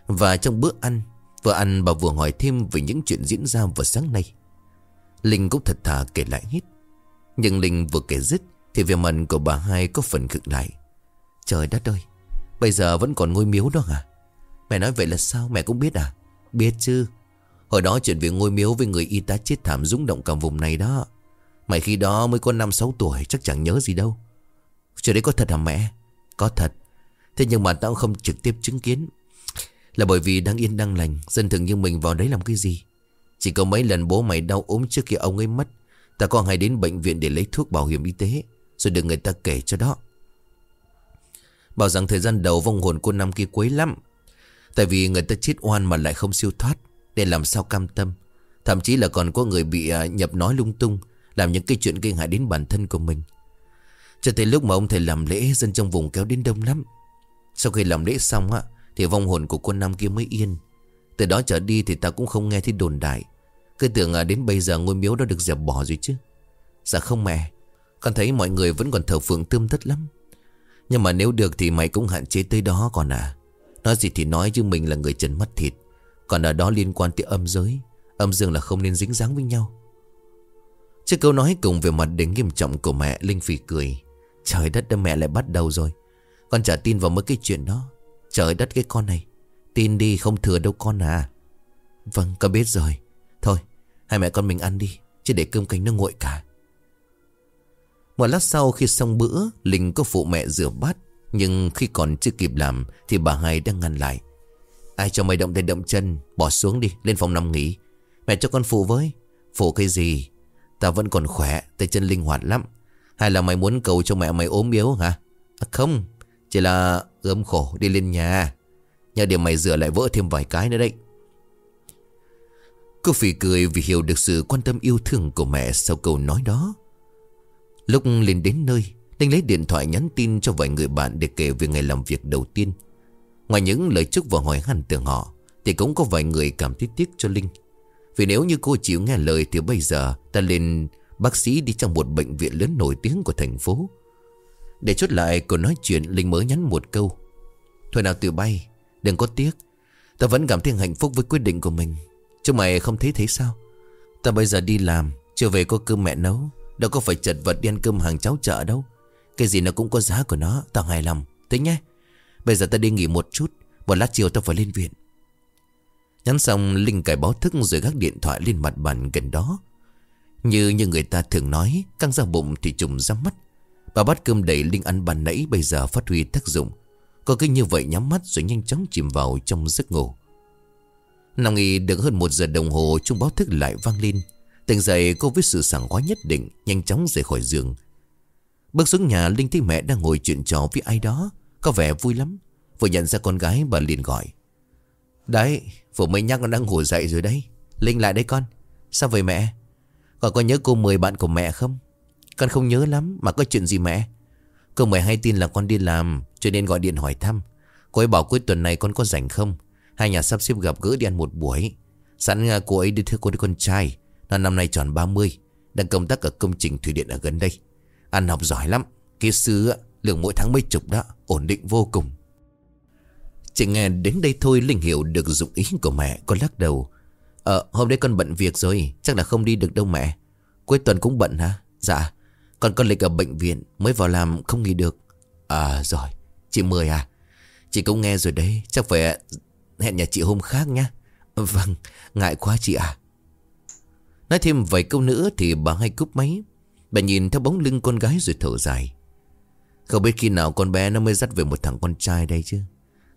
Và trong bữa ăn Vừa ăn bà vừa hỏi thêm về những chuyện diễn ra vào sáng nay. Linh cũng thật thà kể lại hết. Nhưng Linh vừa kể dứt Thì về mặt của bà hai có phần cực lại. Trời đất ơi, Bây giờ vẫn còn ngôi miếu đó à Mẹ nói vậy là sao mẹ cũng biết à? Biết chứ. Hồi đó chuyện về ngôi miếu với người y tá chết thảm rúng động cả vùng này đó. Mày khi đó mới có 5-6 tuổi, Chắc chẳng nhớ gì đâu. Chuyện đấy có thật hả mẹ? Có thật. Thế nhưng mà tao không trực tiếp chứng kiến. Là bởi vì đang yên đang lành, Dân thường như mình vào đấy làm cái gì? Chỉ có mấy lần bố mày đau ốm trước khi ông ấy mất. Ta còn hay đến bệnh viện để lấy thuốc bảo hiểm y tế, Rồi được người ta kể cho đó. Bảo rằng thời gian đầu vong hồn cô năm kia quấy lắm. Tại vì người ta chết oan mà lại không siêu thoát, Nên làm sao cam tâm. Thậm chí là còn có người bị à, nhập nói lung tung, Làm những cái chuyện gây hại đến bản thân của mình. Cho tới lúc mà ông thầy làm lễ Dân trong vùng kéo đến đông lắm. Sau khi làm lễ xong á, Thì vong hồn của quân nam kia mới yên. Từ đó trở đi thì ta cũng không nghe thấy đồn đại. Cứ tưởng à, đến bây giờ ngôi miếu đó được dẹp bỏ rồi chứ. Dạ không mẹ Con thấy mọi người vẫn còn thờ phượng tươm tất lắm. Nhưng mà nếu được thì mày cũng hạn chế tới đó còn à. Nói gì thì nói chứ mình là người trần mắt thịt. Còn ở đó liên quan tới âm giới Âm dương là không nên dính dáng với nhau. Trước câu nói cùng về mặt đến nghiêm trọng của mẹ Linh phì cười. Trời đất mẹ lại bắt đầu rồi. Con chả tin vào mấy cái chuyện đó. Trời đất cái con này. Tin đi không thừa đâu con à. Vâng con biết rồi. Thôi hai mẹ con mình ăn đi Chứ để cơm canh nó nguội cả. Một lát sau khi xong bữa Linh có phụ mẹ rửa bát Nhưng khi còn chưa kịp làm Thì bà hai đang ngăn lại. Ai cho mày động tay động chân Bỏ xuống đi lên phòng nằm nghỉ. Mẹ cho con phụ với. Phụ cái gì? Ta vẫn còn khỏe Tay chân linh hoạt lắm. Hay là mày muốn cầu cho mẹ mày ốm yếu hả? À, Không Chỉ là ốm khổ đi lên nhà. Nhờ điểm mày rửa lại vỡ thêm vài cái nữa đấy. Cô phỉ cười vì hiểu được sự quan tâm yêu thương của mẹ sau câu nói đó. Lúc lên đến nơi Linh lấy điện thoại nhắn tin cho vài người bạn để kể về ngày làm việc đầu tiên. Ngoài những lời chúc và hỏi han từ họ, Thì cũng có vài người cảm thấy tiếc cho Linh. Vì nếu như cô chịu nghe lời Thì bây giờ ta lên bác sĩ đi trong một bệnh viện lớn nổi tiếng của thành phố. Để chốt lại, cô nói chuyện, Linh mới nhắn một câu. Thôi nào từ bay Đừng có tiếc. Ta vẫn cảm thấy hạnh phúc với quyết định của mình. Chứ mày không thấy thế sao? Ta bây giờ đi làm, Chưa về có cơm mẹ nấu. Đâu có phải chật vật đi ăn cơm hàng cháo chợ đâu. Cái gì nó cũng có giá của nó, Tao hài lòng. Thế nhé. Bây giờ ta đi nghỉ một chút, Một lát chiều ta phải lên viện. Nhắn xong, Linh cài báo thức rồi gác điện thoại lên mặt bàn gần đó. Như như người ta thường nói, Căng ra bụng thì trùng ra mắt. Bà bắt cơm đầy Linh ăn bàn nãy, Bây giờ phát huy tác dụng. Cô cứ như vậy nhắm mắt rồi nhanh chóng chìm vào trong giấc ngủ. Nằm nghỉ được hơn một giờ đồng hồ Trung báo thức lại vang lên. Tỉnh dậy, cô với sự sảng khoái nhất định, Nhanh chóng rời khỏi giường. Bước xuống nhà, Linh thấy mẹ đang ngồi chuyện trò với ai đó. Có vẻ vui lắm. Vừa nhận ra con gái, bà liền gọi. Đấy, vừa mới nhắc nó đang ngủ dậy rồi đấy. Linh lại đây con. Sao vậy mẹ? Còn có nhớ cô mười bạn của mẹ không? Con không nhớ lắm, Mà có chuyện gì mẹ? Cô mời hay tin là con đi làm, Cho nên gọi điện hỏi thăm. Cô ấy bảo cuối tuần này con có rảnh không? Hai nhà sắp xếp gặp gỡ đi ăn một buổi. Sẵn à, cô ấy đi theo cô đứa con trai. Nó năm nay tròn 30 Đang công tác ở công trình thủy điện ở gần đây. Ăn học giỏi lắm. Kỹ sư à, lương mỗi tháng mấy chục đó, Ổn định vô cùng. Chỉ nghe đến đây thôi, Linh hiểu được dụng ý của mẹ Con lắc đầu. Ờ hôm nay con bận việc rồi, Chắc là không đi được đâu mẹ. Cuối tuần cũng bận hả? Dạ. Còn con lịch ở bệnh viện Mới vào làm không nghỉ được. À rồi Chị Mười à? Chị cũng nghe rồi đấy. Chắc phải hẹn nhà chị hôm khác nhé Vâng Ngại quá chị à Nói thêm vài câu nữa thì bà hay cúp máy. Bà nhìn theo bóng lưng con gái rồi thở dài. Không biết khi nào con bé nó mới dắt về một thằng con trai đây chứ?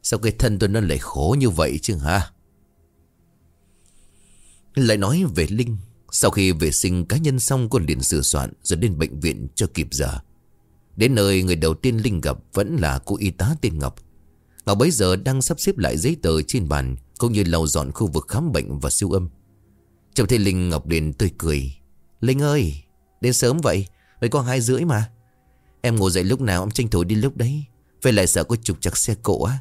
Sao cái thân tôi nó lại khổ như vậy chứ hả? Lại nói về Linh. Sau khi vệ sinh cá nhân xong Cô liền sửa soạn rồi đến bệnh viện cho kịp giờ. Đến nơi, người đầu tiên Linh gặp Vẫn là cô y tá tên Ngọc. Ngọc bấy giờ đang sắp xếp lại giấy tờ trên bàn, Cũng như lau dọn khu vực khám bệnh và siêu âm. Trông thấy Linh, Ngọc liền tươi cười. Linh ơi, Đến sớm vậy, Mới có hai rưỡi mà. Em ngủ dậy lúc nào em tranh thủ đi lúc đấy về lại sợ có trục chặt xe cộ á.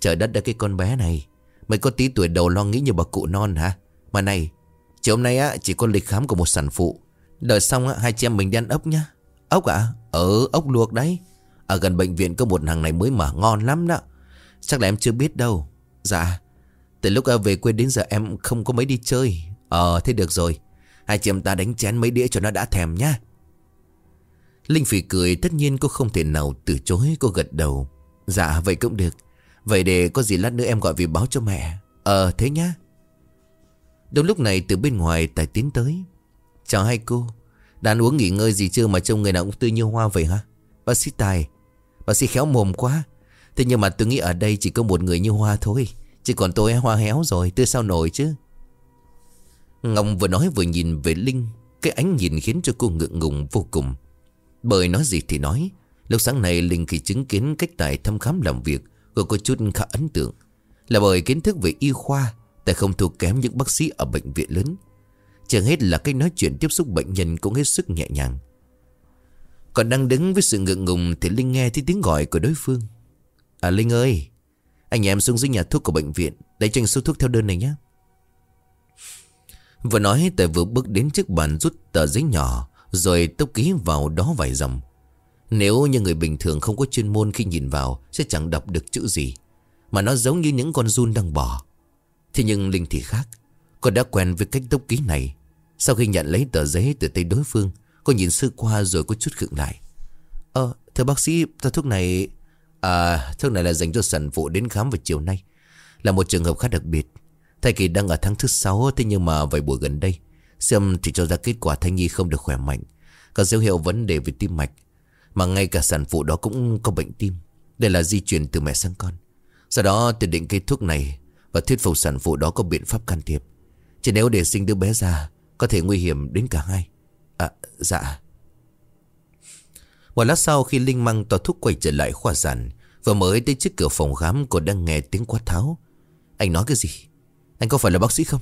Trời đất đã cái con bé này Mày có tí tuổi đầu lo nghĩ như bà cụ non hả? Mà này Chiều hôm nay á, chỉ có lịch khám của một sản phụ. Đợi xong á, hai chị em mình đi ăn ốc nhá. Ốc à Ờ ốc luộc đấy. Ở gần bệnh viện có một hàng này mới mở, ngon lắm đó. Chắc là em chưa biết đâu. Dạ. Từ lúc ờ, về quê đến giờ em không có mấy đi chơi. Ờ thế được rồi. Hai chị em ta đánh chén mấy đĩa cho nó đã thèm nhá. Linh phỉ cười, tất nhiên cô không thể nào từ chối, cô gật đầu. Dạ vậy cũng được. Vậy để có gì lát nữa em gọi về báo cho mẹ. Ờ thế nhá. Đúng lúc này từ bên ngoài Tài tiến tới. Chào hai cô. Đàn uống nghỉ ngơi gì chưa mà trông người nào cũng tươi như hoa vậy hả? Bác sĩ Tài. Bác sĩ khéo mồm quá. Thế nhưng mà tôi nghĩ ở đây chỉ có một người như hoa thôi. Chỉ còn tôi hoa héo rồi, Tôi sao nổi chứ? Ngọc vừa nói vừa nhìn về Linh. Cái ánh nhìn khiến cho cô ngượng ngùng vô cùng. Bởi nói gì thì nói. Lúc sáng nay Linh khi chứng kiến cách Tài thăm khám làm việc, Cô có chút khá ấn tượng. Là bởi kiến thức về y khoa tại không thua kém những bác sĩ ở bệnh viện lớn. Chẳng hết là cách nói chuyện tiếp xúc bệnh nhân cũng hết sức nhẹ nhàng. Còn đang đứng với sự ngượng ngùng Thì Linh nghe thấy tiếng gọi của đối phương. À Linh ơi, Anh em xuống dưới nhà thuốc của bệnh viện, Để cho anh số thuốc theo đơn này nhé. Vừa nói Tài vừa bước đến trước bàn rút tờ giấy nhỏ, Rồi tốc ký vào đó vài dòng. Nếu như người bình thường không có chuyên môn khi nhìn vào, Sẽ chẳng đọc được chữ gì, Mà nó giống như những con run đang bò. Thế nhưng Linh thì khác. Cô đã quen với cách tốc ký này. Sau khi nhận lấy tờ giấy từ tay đối phương, Cô nhìn sơ qua rồi có chút khựng lại. Ờ thưa bác sĩ, Tờ thuốc này À thuốc này là dành cho sản phụ đến khám vào chiều nay. Là một trường hợp khá đặc biệt. Thai kỳ đang ở tháng thứ 6 Thế nhưng mà vài buổi gần đây, Xem thì cho ra kết quả thai nhi không được khỏe mạnh. Có dấu hiệu vấn đề về tim mạch. Mà ngay cả sản phụ đó cũng có bệnh tim. Đây là di chuyển từ mẹ sang con. Sau đó tôi định cây thuốc này và thuyết phục sản phụ đó có biện pháp can thiệp. Chỉ nếu để sinh đứa bé ra, Có thể nguy hiểm đến cả hai. À dạ. Một lát sau khi Linh mang tòa thuốc quay trở lại khoa sản Vừa mới tới trước cửa phòng khám, Cô đang nghe tiếng quát tháo. Anh nói cái gì? Anh có phải là bác sĩ không?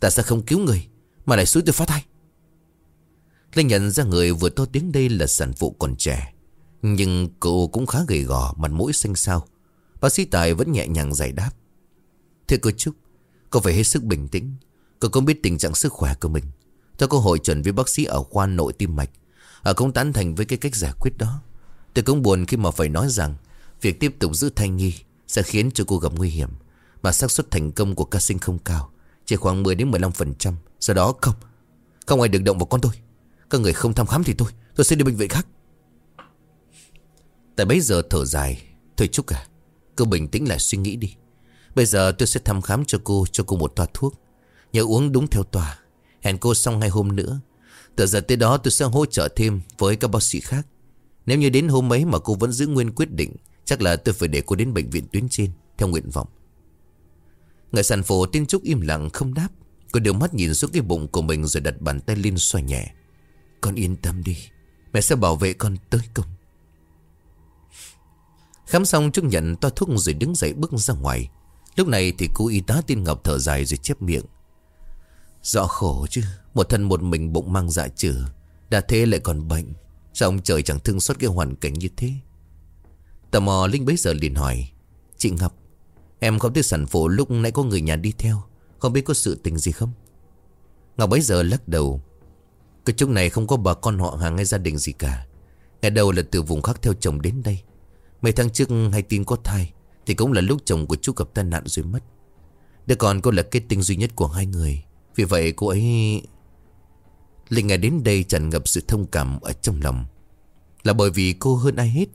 Tại sao không cứu người, Mà lại suối tôi phá thai. Linh nhận ra người vừa to tiếng đây là sản phụ còn trẻ. Nhưng cô cũng khá gầy gò, Mặt mũi xanh xao. Bác sĩ Tài vẫn nhẹ nhàng giải đáp. Thưa cô Trúc, Cô phải hết sức bình tĩnh. Cô cũng biết tình trạng sức khỏe của mình. Tôi có hội trần với bác sĩ ở khoa nội tim mạch. Ở cũng tán thành với cái cách giải quyết đó. Tôi cũng buồn khi mà phải nói rằng Việc tiếp tục giữ thai nhi Sẽ khiến cho cô gặp nguy hiểm, Mà xác suất thành công của ca sinh không cao, Chỉ khoảng 10 đến 15% Sau đó không Không ai được động vào con tôi. Các người không thăm khám thì tôi Tôi sẽ đi bệnh viện khác. Tại bấy giờ thở dài. Thôi Trúc à Cô bình tĩnh lại suy nghĩ đi. Bây giờ tôi sẽ thăm khám cho cô Cho cô một toa thuốc. Nhớ uống đúng theo tòa. Hẹn cô xong hai hôm nữa. Từ giờ tới đó tôi sẽ hỗ trợ thêm Với các bác sĩ khác. Nếu như đến hôm ấy mà cô vẫn giữ nguyên quyết định, Chắc là tôi phải để cô đến bệnh viện tuyến trên, Theo nguyện vọng. Người sản phụ tiên Trúc im lặng không đáp. Cô đều mắt nhìn xuống cái bụng của mình Rồi đặt bàn tay lên xoa nhẹ. Con yên tâm đi, Mẹ sẽ bảo vệ con tới cùng Khám xong Trúc nhận toa thuốc rồi đứng dậy bước ra ngoài. Lúc này thì cô y tá tiên Ngọc thở dài rồi chép miệng. Rõ khổ chứ, Một thân một mình bụng mang dạ chử Đã thế lại còn bệnh, Sao ông trời chẳng thương xót cái hoàn cảnh như thế? Tò mò Linh bấy giờ liền hỏi, Chị Ngọc, Em không thấy sản phụ lúc nãy có người nhà đi theo, Không biết có sự tình gì không? Ngọc bấy giờ lắc đầu, Cái chúng này không có bà con họ hàng hay gia đình gì cả, Ngày đầu là từ vùng khác theo chồng đến đây, Mấy tháng trước hay tin có thai thì cũng là lúc chồng của chú gặp tai nạn rồi mất. Đứa con cô là kết tinh duy nhất của hai người. Vì vậy cô ấy Linh nghe đến đây tràn ngập sự thông cảm ở trong lòng. Là bởi vì cô hơn ai hết,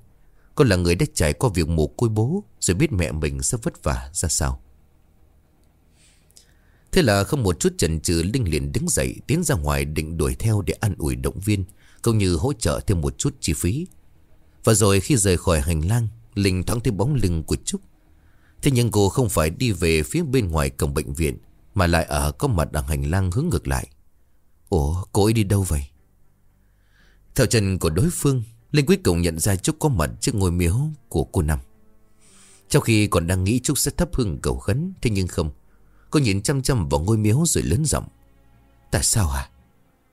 Cô là người đã trải qua việc mồ côi bố Rồi biết mẹ mình sẽ vất vả ra sao. Thế là không một chút chần chừ, Linh liền đứng dậy, Tiến ra ngoài định đuổi theo để an ủi động viên, Cũng như hỗ trợ thêm một chút chi phí. Và rồi khi rời khỏi hành lang Linh thoáng thấy bóng lưng của Trúc. Thế nhưng cô không phải đi về phía bên ngoài cổng bệnh viện, Mà lại ở có mặt ở hành lang hướng ngược lại. Ủa, cô ấy đi đâu vậy? Theo chân của đối phương, Linh cuối cùng nhận ra Trúc có mặt trước ngôi miếu của cô Năm. Trong khi còn đang nghĩ Trúc sẽ thấp hương cầu khấn, Thế nhưng không. Cô nhìn chăm chăm vào ngôi miếu rồi lớn giọng. Tại sao à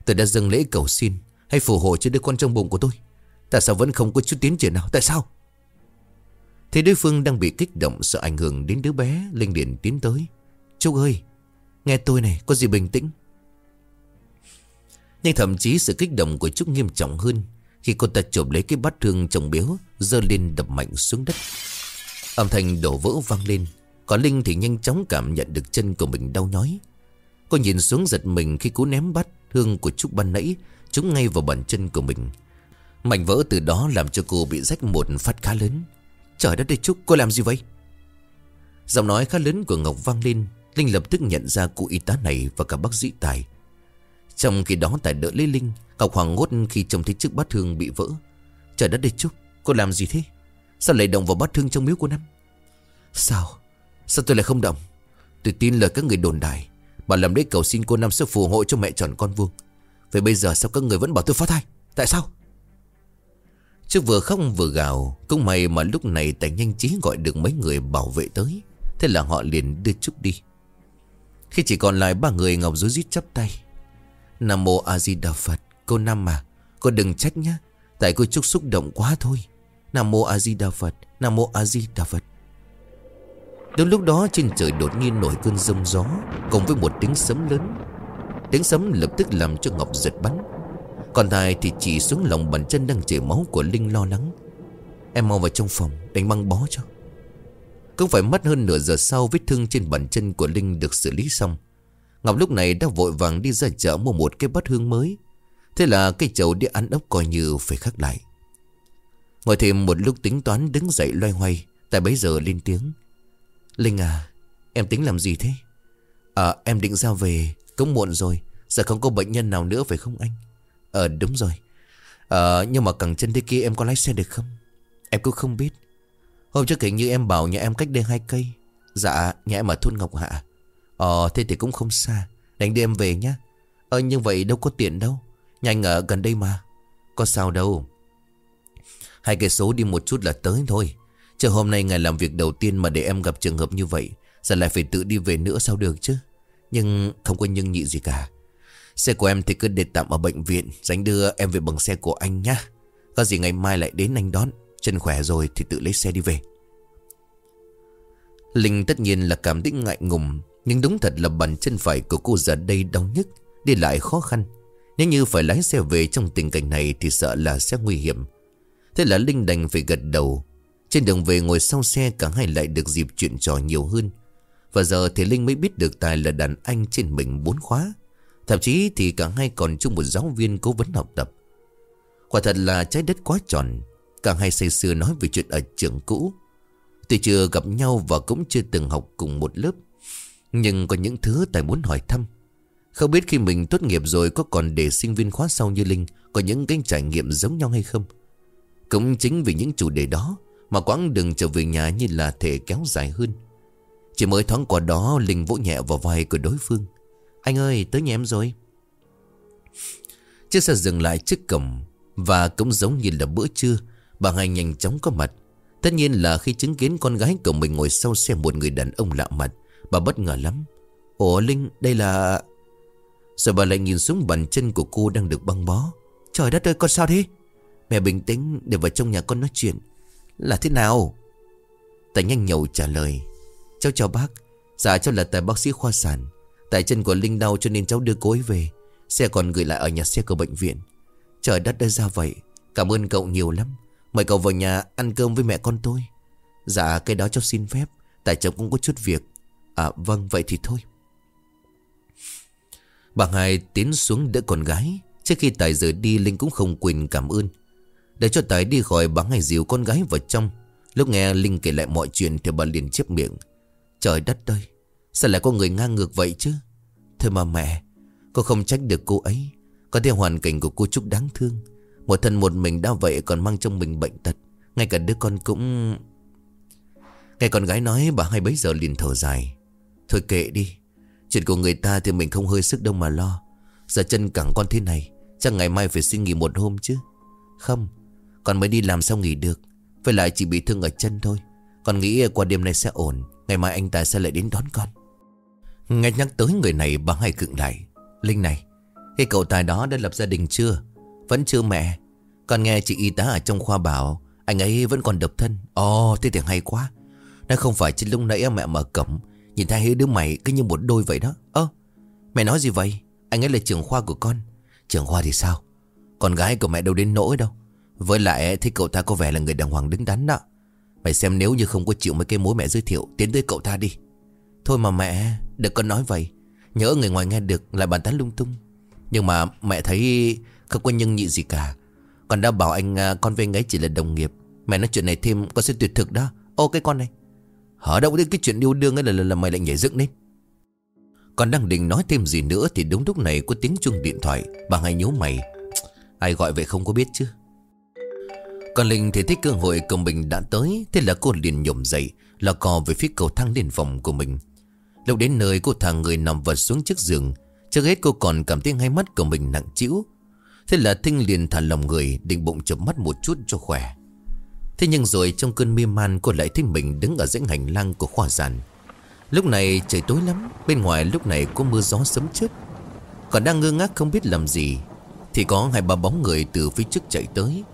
Tôi đã dâng lễ cầu xin, Hay phù hộ cho đứa con trong bụng của tôi. Tại sao vẫn không có chút tiến triển nào? Tại sao? Thế đối phương đang bị kích động sợ ảnh hưởng đến đứa bé Linh liền tiến tới. Trúc ơi, Nghe tôi này, có gì bình tĩnh? Nhưng thậm chí sự kích động của Trúc nghiêm trọng hơn Khi cô ta chộp lấy cái bát thương trong biếu Dơ lên đập mạnh xuống đất. Âm thanh đổ vỡ vang lên, Còn Linh thì nhanh chóng cảm nhận được chân của mình đau nhói. Cô nhìn xuống giật mình khi cú ném bát thương của Trúc ban nãy, Trúng ngay vào bàn chân của mình. Mảnh vỡ từ đó làm cho cô bị rách một phát khá lớn. Trời đất ơi Trúc cô làm gì vậy? Giọng nói khá lớn của Ngọc vang lên, Linh lập tức nhận ra cụ y tá này và cả bác sĩ Tài. Trong khi đó, Tài đỡ lấy Linh, Ngọc hoàng ngốt khi trông thấy chiếc bát thương bị vỡ. Trời đất ơi Trúc Cô làm gì thế? Sao lại động vào bát thương trong miếu của Năm Sao? Sao tôi lại không động? Tôi tin lời các người đồn đại Bà làm lễ cầu xin cô Năm sẽ phù hộ cho mẹ tròn con vuông. Vậy bây giờ sao các người vẫn bảo tôi phá thai? Tại sao? Chứ vừa khóc vừa gào, Cũng may mà lúc này Tài nhanh trí gọi được mấy người bảo vệ tới, Thế là họ liền đưa Trúc đi. Khi chỉ còn lại ba người, Ngọc rối rít chắp tay. Nam Mô A Di Đà Phật, Cô Năm mà, Cô đừng trách nhá, Tại cô Trúc xúc động quá thôi. Nam Mô A Di Đà Phật, Nam Mô A Di Đà Phật. Đúng lúc đó, trên trời đột nhiên nổi cơn rông gió, Cùng với một tiếng sấm lớn. Tiếng sấm lập tức làm cho Ngọc giật bắn. Còn Tài thì chỉ xuống lòng bàn chân đang chảy máu của Linh lo lắng. Em mau vào trong phòng, đánh băng bó cho. Cũng phải mất hơn nửa giờ sau, Vết thương trên bàn chân của Linh được xử lý xong. Ngọc lúc này đã vội vàng đi ra chợ mua một cái bát hương mới. Thế là cây chầu đi ăn ốc coi như phải khắc lại. Ngồi thêm một lúc tính toán đứng dậy loay hoay, Tại bấy giờ lên tiếng. Linh à Em tính làm gì thế? À em định ra về, Cũng muộn rồi, Giờ không có bệnh nhân nào nữa phải không anh? Ờ đúng rồi. Ờ nhưng mà cẳng chân thế kia em có lái xe được không? Em cũng không biết. Hôm trước hình như em bảo nhà em cách đây hai cây. Dạ nhà em ở thôn Ngọc Hạ. Ờ thế thì cũng không xa. Đánh đưa em về nhá. Ờ nhưng vậy đâu có tiện đâu. Nhanh ở gần đây mà. Có sao đâu. Hai cây số đi một chút là tới thôi. Chờ hôm nay ngày làm việc đầu tiên mà để em gặp trường hợp như vậy, Giờ lại phải tự đi về nữa sao được chứ? Nhưng không có nhưng nhị gì cả. Xe của em thì cứ để tạm ở bệnh viện, Dành đưa em về bằng xe của anh nhá. Có gì ngày mai lại đến anh đón. Chân khỏe rồi thì tự lấy xe đi về. Linh tất nhiên là cảm thấy ngại ngùng, Nhưng đúng thật là bàn chân phải của cô giờ đây đau nhức, Đi lại khó khăn. Nếu như phải lái xe về trong tình cảnh này Thì sợ là sẽ nguy hiểm. Thế là Linh đành phải gật đầu. Trên đường về ngồi sau xe, cả hai lại được dịp chuyện trò nhiều hơn. Và giờ thì Linh mới biết được Tài là đàn anh trên mình bốn khóa. Thậm chí thì cả hai còn chung một giáo viên cố vấn học tập. Quả thật là trái đất quá tròn, Cả hai say sưa nói về chuyện ở trường cũ. Tuy chưa gặp nhau và cũng chưa từng học cùng một lớp, Nhưng có những thứ Tài muốn hỏi thăm. Không biết khi mình tốt nghiệp rồi có còn để sinh viên khóa sau như Linh Có những cái trải nghiệm giống nhau hay không? Cũng chính vì những chủ đề đó Mà quãng đường trở về nhà như là thể kéo dài hơn. Chỉ mới thoáng qua đó, Linh vỗ nhẹ vào vai của đối phương. Anh ơi, tới nhà em rồi. Chiếc xe dừng lại trước cổng Và cũng giống như là bữa trưa, Bà hai nhanh chóng có mặt. Tất nhiên là khi chứng kiến con gái của mình ngồi sau xe một người đàn ông lạ mặt, Bà bất ngờ lắm. Ủa Linh, đây là Rồi bà lại nhìn xuống bàn chân của cô đang được băng bó. Trời đất ơi, con sao thế? Mẹ bình tĩnh để vào trong nhà con nói chuyện. Là thế nào? Tài nhanh nhậu trả lời. Cháu chào bác. Dạ cháu là tài bác sĩ khoa sản. Tại chân của Linh đau cho nên cháu đưa cô ấy về. Xe còn gửi lại ở nhà xe của bệnh viện. Trời đất đã ra vậy. Cảm ơn cậu nhiều lắm. Mời cậu vào nhà ăn cơm với mẹ con tôi. Dạ cái đó cháu xin phép. Tại cháu cũng có chút việc. À vâng vậy thì thôi. Bà hai tiến xuống đỡ con gái. Trước khi Tài rời đi, Linh cũng không quên cảm ơn. Để cho Tài đi khỏi bà hai dìu con gái vào trong, Lúc nghe Linh kể lại mọi chuyện Thì bà liền chép miệng. Trời đất ơi Sao lại có người ngang ngược vậy chứ? Thôi mà mẹ, Cô không trách được cô ấy. Có thể hoàn cảnh của cô Trúc đáng thương. Một thân một mình đã vậy còn mang trong mình bệnh tật. Ngay cả đứa con cũng Nghe con gái nói bà hai bấy giờ liền thở dài. Thôi kệ đi. Chuyện của người ta thì mình không hơi sức đâu mà lo. Giờ chân cẳng con thế này, Chắc ngày mai phải xin nghỉ một hôm chứ. Không, Con mới đi làm sao nghỉ được. Với lại chỉ bị thương ở chân thôi. Con nghĩ qua đêm nay sẽ ổn. Ngày mai anh ta sẽ lại đến đón con. Nghe nhắc tới người này bà hai cựng lại. Linh này, Cái cậu tài đó đã lập gia đình chưa? Vẫn chưa mẹ. Còn nghe chị y tá ở trong khoa bảo, Anh ấy vẫn còn độc thân. Ồ, thế thì hay quá. Nó không phải trên lúc nãy mẹ mở cổng, Nhìn thấy hai đứa mày cứ như một đôi vậy đó. Ơ, mẹ nói gì vậy? Anh ấy là trưởng khoa của con. Trưởng khoa thì sao? Con gái của mẹ đâu đến nỗi đâu. Với lại thì cậu ta có vẻ là người đàng hoàng đứng đắn đó. Mày xem nếu như không có chịu mấy cái mối mẹ giới thiệu, Tiến tới cậu ta đi. Thôi mà mẹ. Đừng con nói vậy. Nhớ người ngoài nghe được lại bàn tán lung tung. Nhưng mà mẹ thấy Không có nhân nhị gì cả. Con đã bảo anh à, con với anh ấy chỉ là đồng nghiệp. Mẹ nói chuyện này thêm con sẽ tuyệt thực đó. Ô cái con này. Hở đâu đến cái chuyện yêu đương ấy là, là, là mày lại nhảy dựng lên Còn đang định nói thêm gì nữa Thì đúng lúc này có tiếng chuông điện thoại. Bà hay nhíu mày. Ai gọi vậy không có biết chứ. Còn Linh thì thấy cơ hội của mình đã tới. Thế là cô liền nhổm dậy Là cò về phía cầu thang lên phòng của mình. Lúc đến nơi cô thả người nằm vật xuống chiếc giường, Trước hết cô còn cảm thấy hai mắt của mình nặng chịu Thế là Thinh liền thả lòng người, Định bụng chụp mắt một chút cho khỏe. Thế nhưng rồi trong cơn mê man, Cô lại thấy mình đứng ở dãy hành lang của khoa giàn. Lúc này trời tối lắm, Bên ngoài lúc này có mưa gió sấm chớp. Còn đang ngơ ngác không biết làm gì, Thì có hai ba bóng người từ phía trước chạy tới.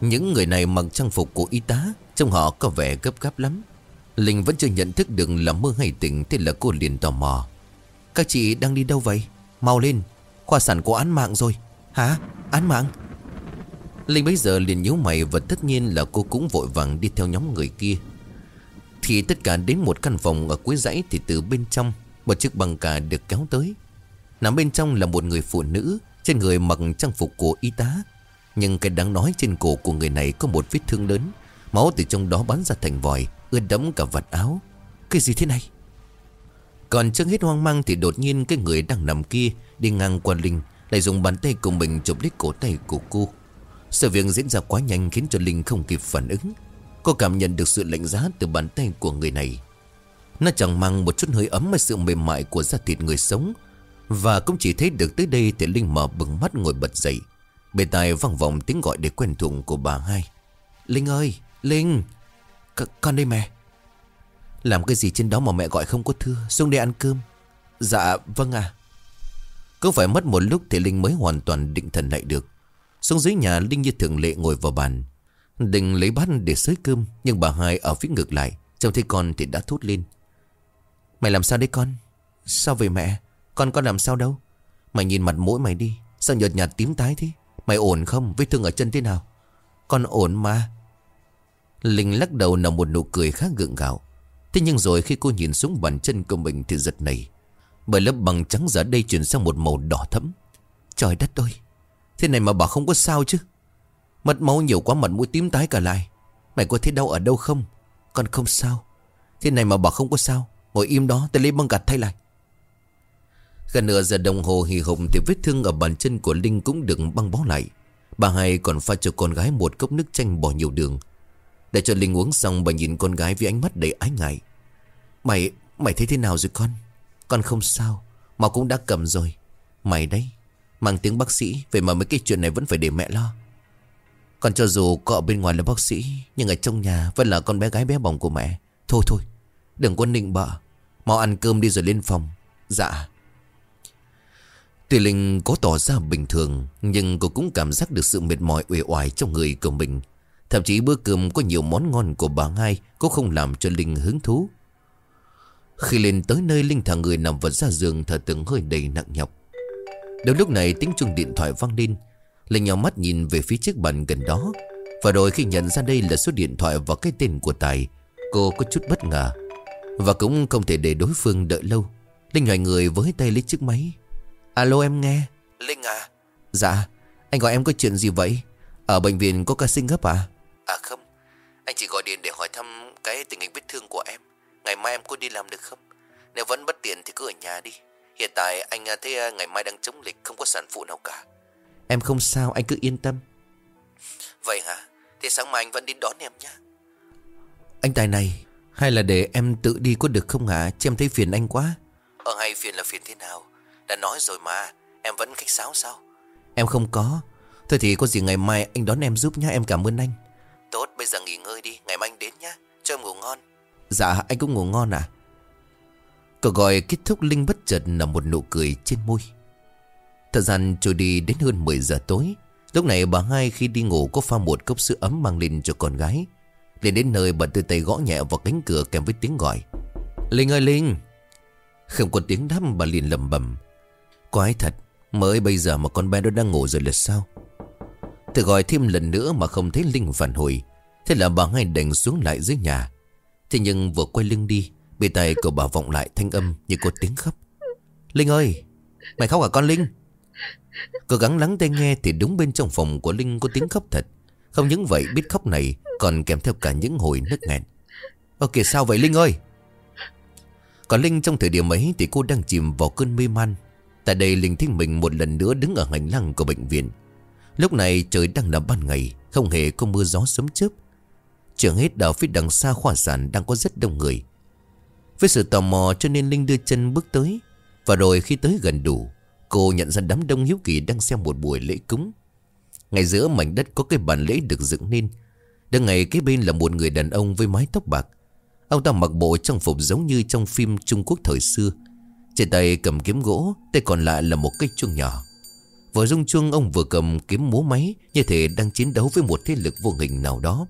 Những người này mặc trang phục của y tá, Trông họ có vẻ gấp gáp lắm. Linh vẫn chưa nhận thức được là mơ hay tỉnh Thế là cô liền tò mò. Các chị đang đi đâu vậy? Mau lên, Khoa sản có án mạng rồi. Hả? Án mạng? Linh bây giờ liền nhíu mày Và tất nhiên là cô cũng vội vàng đi theo nhóm người kia. Thì tất cả đến một căn phòng ở cuối dãy Thì từ bên trong, Một chiếc băng cà được kéo tới. Nằm bên trong là một người phụ nữ, Trên người mặc trang phục của y tá. Nhưng cái đáng nói trên cổ của người này Có một vết thương lớn, Máu từ trong đó bắn ra thành vòi. Ướt đẫm cả vật áo. Cái gì thế này? Còn chưa hết hoang mang thì đột nhiên Cái người đang nằm kia đi ngang qua Linh, Lại dùng bàn tay của mình chụp lấy cổ tay của cô. Sự việc diễn ra quá nhanh Khiến cho Linh không kịp phản ứng. Cô cảm nhận được sự lạnh giá từ bàn tay của người này. Nó chẳng mang một chút hơi ấm Mà sự mềm mại của da thịt người sống. Và cũng chỉ thấy được tới đây Thì Linh mở bừng mắt ngồi bật dậy. Bề tai vang vọng tiếng gọi để quen thuộc của bà hai. Linh ơi, Linh! Con đây mẹ. Làm cái gì trên đó mà mẹ gọi không có thưa, Xuống đây ăn cơm. Dạ vâng à Cứ phải mất một lúc thì Linh mới hoàn toàn định thần lại được. Xuống dưới nhà, Linh như thường lệ ngồi vào bàn. Định lấy bát để xới cơm, Nhưng bà hai ở phía ngược lại, Trông thấy con thì đã thốt lên. Mày làm sao đấy con? Sao về mẹ? Con con làm sao đâu? Mày nhìn mặt mũi mày đi, Sao nhợt nhạt tím tái thế? Mày ổn không? Vết thương ở chân thế nào? Con ổn mà. Linh lắc đầu nở một nụ cười khá gượng gạo. Thế nhưng rồi khi cô nhìn xuống bàn chân của mình thì giật nảy. Bởi lớp bằng trắng giờ đây chuyển sang một màu đỏ thẫm. Trời đất ơi! Thế này mà bà không có sao chứ? Mất máu nhiều quá, mặt mũi tím tái cả lại. Mày có thấy đau ở đâu không? Con không sao. Thế này mà bà không có sao. Ngồi im đó tôi lấy băng gạt thay lại. Gần nửa giờ đồng hồ hì hục Thì vết thương ở bàn chân của Linh cũng được băng bó lại. Bà hai còn pha cho con gái một cốc nước chanh bỏ nhiều đường để cho Linh uống xong bà nhìn con gái với ánh mắt đầy ái ngại. Mày, mày thấy thế nào rồi con? Con không sao Mà cũng đã cầm rồi. Mày đấy Mang tiếng bác sĩ Vậy mà mấy cái chuyện này vẫn phải để mẹ lo. Còn cho dù cọ bên ngoài là bác sĩ Nhưng ở trong nhà vẫn là con bé gái bé bỏng của mẹ. Thôi thôi Đừng có nịnh bợ. Mau ăn cơm đi rồi lên phòng. Dạ. Tuy Linh có tỏ ra bình thường Nhưng cô cũng cảm giác được sự mệt mỏi uể oải trong người của mình. Thậm chí bữa cơm có nhiều món ngon của bà hai Cũng không làm cho Linh hứng thú. Khi lên tới nơi Linh thả người nằm vật ra giường Thở từng hơi đầy nặng nhọc. Đến lúc này tiếng chuông điện thoại vang lên. Linh nhau mắt nhìn về phía chiếc bàn gần đó. Và rồi khi nhận ra đây là số điện thoại và cái tên của Tài Cô có chút bất ngờ. Và cũng không thể để đối phương đợi lâu. Linh nhòi người với tay lấy chiếc máy. Alo em nghe. Linh à? Dạ Anh gọi em có chuyện gì vậy? Ở bệnh viện có ca sinh gấp à À không Anh chỉ gọi điện để hỏi thăm cái tình hình vết thương của em. Ngày mai em có đi làm được không? Nếu vẫn bất tiện thì cứ ở nhà đi. Hiện tại anh à, thấy à, ngày mai đang chống lịch Không có sản phụ nào cả. Em không sao anh cứ yên tâm. Vậy hả? Thì sáng mai anh vẫn đi đón em nhé Anh Tài này Hay là để em tự đi có được không hả? Chứ em thấy phiền anh quá. Ờ hay phiền là phiền thế nào? Đã nói rồi mà Em vẫn khách sáo sao? Em không có. Thôi thì có gì ngày mai anh đón em giúp nhá Em cảm ơn anh Tốt, bây giờ nghỉ ngơi đi, Ngày mai anh đến nhá, Cho em ngủ ngon. Dạ anh cũng ngủ ngon à Cậu gọi kết thúc Linh bất chợt nở một nụ cười trên môi. Thời gian trôi đi đến hơn 10 giờ tối. Lúc này bà hai khi đi ngủ có pha một cốc sữa ấm mang lên cho con gái. Lên đến nơi bà từ tay gõ nhẹ vào cánh cửa kèm với tiếng gọi. Linh ơi, Linh! Không có tiếng đáp bà liền lầm bầm Quái thật? Mới bây giờ mà con bé đó đang ngủ rồi là sao? Thử gọi thêm lần nữa mà không thấy Linh phản hồi. Thế là bà ngay đành xuống lại dưới nhà. Thế nhưng vừa quay lưng đi Bị tay của bà vọng lại thanh âm như có tiếng khóc. Linh ơi, Mày khóc à con Linh? Cố gắng lắng tai nghe thì đúng bên trong phòng của Linh có tiếng khóc thật. Không những vậy, biết khóc này Còn kèm theo cả những hồi nức nghẹn. Ok sao vậy Linh ơi? Còn Linh trong thời điểm ấy Thì cô đang chìm vào cơn mê man. Tại đây Linh thấy mình một lần nữa đứng ở hành lang của bệnh viện. Lúc này trời đang là ban ngày, Không hề có mưa gió sấm chớp. Trường hết ở phía đằng xa khoa sản Đang có rất đông người. Với sự tò mò cho nên Linh đưa chân bước tới. Và rồi khi tới gần đủ, Cô nhận ra đám đông hiếu kỳ đang xem một buổi lễ cúng. Ngay giữa mảnh đất có cái bàn lễ được dựng nên. Đằng ngày kế bên là một người đàn ông với mái tóc bạc. Ông ta mặc bộ trang phục giống như trong phim Trung Quốc thời xưa. Trên tay cầm kiếm gỗ, Tay còn lại là một cây chuông nhỏ. Vừa rung chuông, ông vừa cầm kiếm múa máy, Như thể đang chiến đấu với một thế lực vô hình nào đó.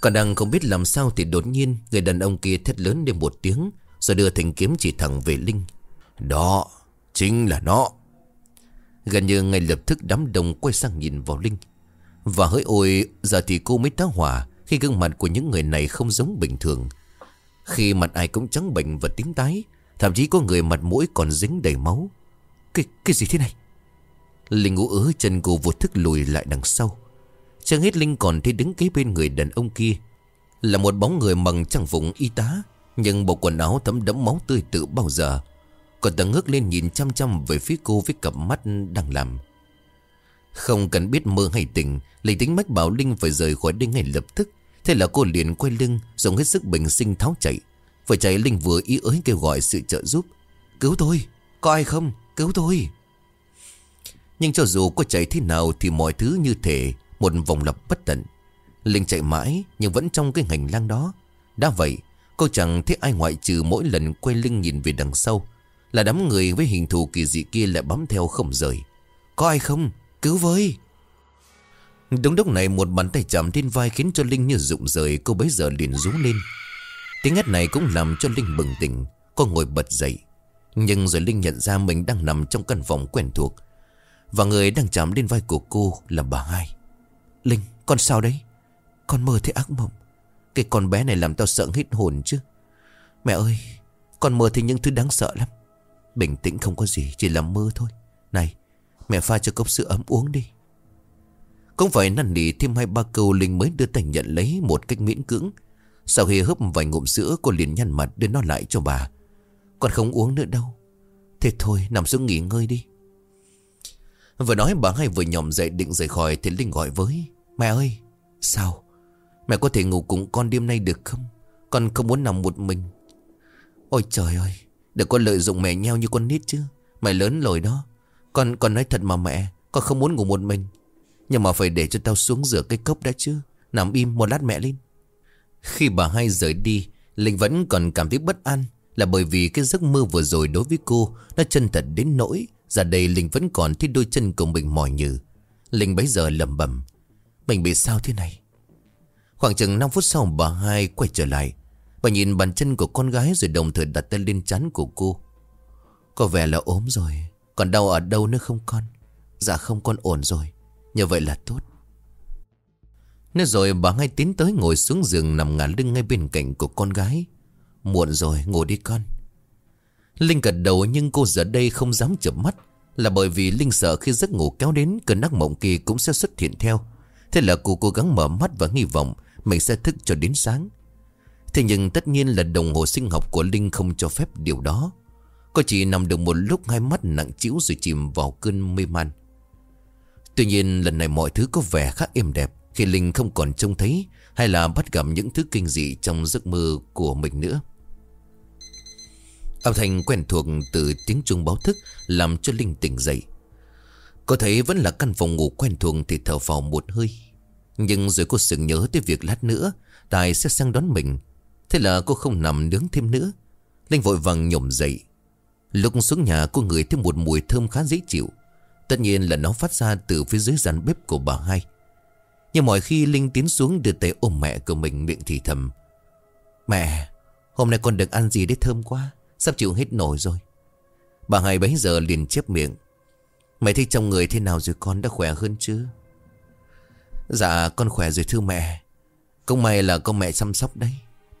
Còn đang không biết làm sao Thì đột nhiên, người đàn ông kia thét lớn lên một tiếng, Rồi đưa thanh kiếm chỉ thẳng về Linh. Đó Chính là nó. Gần như ngay lập tức đám đông quay sang nhìn vào Linh. Và hỡi ôi, Giờ thì cô mới tá hỏa Khi gương mặt của những người này không giống bình thường. Khi mặt ai cũng trắng bệnh và tím tái, Thậm chí có người mặt mũi còn dính đầy máu. Cái, cái gì thế này? Linh ngủ ớ chân cô vô thức lùi lại đằng sau. Chẳng hết Linh còn thấy đứng kế bên người đàn ông kia. Là một bóng người mặc trang phục y tá Nhưng bộ quần áo thấm đẫm máu tươi tự bao giờ. Còn ta ngước lên nhìn chăm chăm về phía cô với cặp mắt đang làm. Không cần biết mơ hay tỉnh Linh tính mách bảo Linh phải rời khỏi đây ngay lập tức. Thế là cô liền quay lưng Dùng hết sức bình sinh tháo chạy. Vừa chạy Linh vừa ý ới kêu gọi sự trợ giúp. Cứu tôi Có ai không? Cứu tôi. Nhưng cho dù có chạy thế nào Thì mọi thứ như thể Một vòng lặp bất tận. Linh chạy mãi Nhưng vẫn trong cái hành lang đó. Đã vậy, Cô chẳng thấy ai ngoại trừ mỗi lần quay lưng nhìn về đằng sau, Là đám người với hình thù kỳ dị kia lại bám theo không rời. Có ai không? Cứu với. Đúng lúc này một bàn tay chạm trên vai khiến cho Linh như rụng rời, Cô bấy giờ liền rú lên. Tiếng hét này cũng làm cho Linh bừng tỉnh. Cô ngồi bật dậy. Nhưng rồi Linh nhận ra mình đang nằm trong căn phòng quen thuộc. Và người đang chạm lên vai của cô là bà hai. Linh, con sao đấy? Con mơ thấy ác mộng. Cái con bé này làm tao sợ hít hồn chứ. Mẹ ơi Con mơ thấy những thứ đáng sợ lắm. Bình tĩnh không có gì Chỉ là mơ thôi. Này Mẹ pha cho cốc sữa ấm uống đi. Cũng phải năn nỉ thêm hai ba câu Linh mới đưa tay nhận lấy một cách miễn cưỡng. Sau khi hấp vài ngụm sữa cô liền nhăn mặt đưa nó lại cho bà. Con không uống nữa đâu. Thế thôi, nằm xuống nghỉ ngơi đi. Vừa nói, bà hai vừa nhòm dậy định rời khỏi, Thì Linh gọi với, Mẹ ơi, Sao? Mẹ có thể ngủ cùng con đêm nay được không? Con không muốn nằm một mình. Ôi trời ơi, Đừng có lợi dụng mẹ nhau như con nít chứ. Mẹ lớn rồi đó. Con con nói thật mà mẹ, Con không muốn ngủ một mình. Nhưng mà phải để cho tao xuống rửa cái cốc đã chứ. Nằm im một lát mẹ lên khi bà hai rời đi, Linh vẫn còn cảm thấy bất an là bởi vì cái giấc mơ vừa rồi đối với cô Nó chân thật đến nỗi Giờ đây Linh vẫn còn thấy đôi chân của mình mỏi nhừ. Linh bấy giờ lầm bầm Mình bị sao thế này? Khoảng chừng 5 phút sau, bà hai quay trở lại. Bà nhìn bàn chân của con gái Rồi đồng thời đặt tay lên chán của cô. Có vẻ là ốm rồi, Còn đau ở đâu nữa không con? Dạ không, con ổn rồi Như vậy là tốt. Nói rồi, bà ngay tiến tới ngồi xuống giường nằm ngả lưng ngay bên cạnh của con gái. Muộn rồi, ngồi đi con. Linh gật đầu nhưng cô giờ đây không dám chợp mắt. Là bởi vì Linh sợ khi giấc ngủ kéo đến cơn ác mộng kỳ cũng sẽ xuất hiện theo. Thế là cô cố gắng mở mắt và hy vọng mình sẽ thức cho đến sáng. Thế nhưng tất nhiên là đồng hồ sinh học của Linh không cho phép điều đó. Cô chỉ nằm được một lúc hai mắt nặng chịu rồi chìm vào cơn mê man. Tuy nhiên lần này mọi thứ có vẻ khá êm đẹp. Khi Linh không còn trông thấy Hay là bắt gặp những thứ kinh dị trong giấc mơ của mình nữa Âm thanh quen thuộc từ tiếng chuông báo thức Làm cho Linh tỉnh dậy. Cô thấy vẫn là căn phòng ngủ quen thuộc Thì thở phào một hơi. Nhưng rồi cô sừng nhớ tới việc lát nữa Tài sẽ sang đón mình. Thế là cô không nằm nướng thêm nữa. Linh vội vàng nhổm dậy. Lúc xuống nhà cô ngửi thêm một mùi thơm khá dễ chịu. Tất nhiên là nó phát ra từ phía dưới gian bếp của bà hai. Nhưng mọi khi Linh tiến xuống đưa tay ôm mẹ của mình miệng thì thầm. Mẹ, hôm nay con được ăn gì đấy thơm quá, sắp chịu hết nổi rồi. Bà hai bấy giờ liền chép miệng. Mẹ thấy trong người thế nào rồi con đã khỏe hơn chứ? Dạ con khỏe rồi thưa mẹ. Cũng may là con mẹ chăm sóc đấy.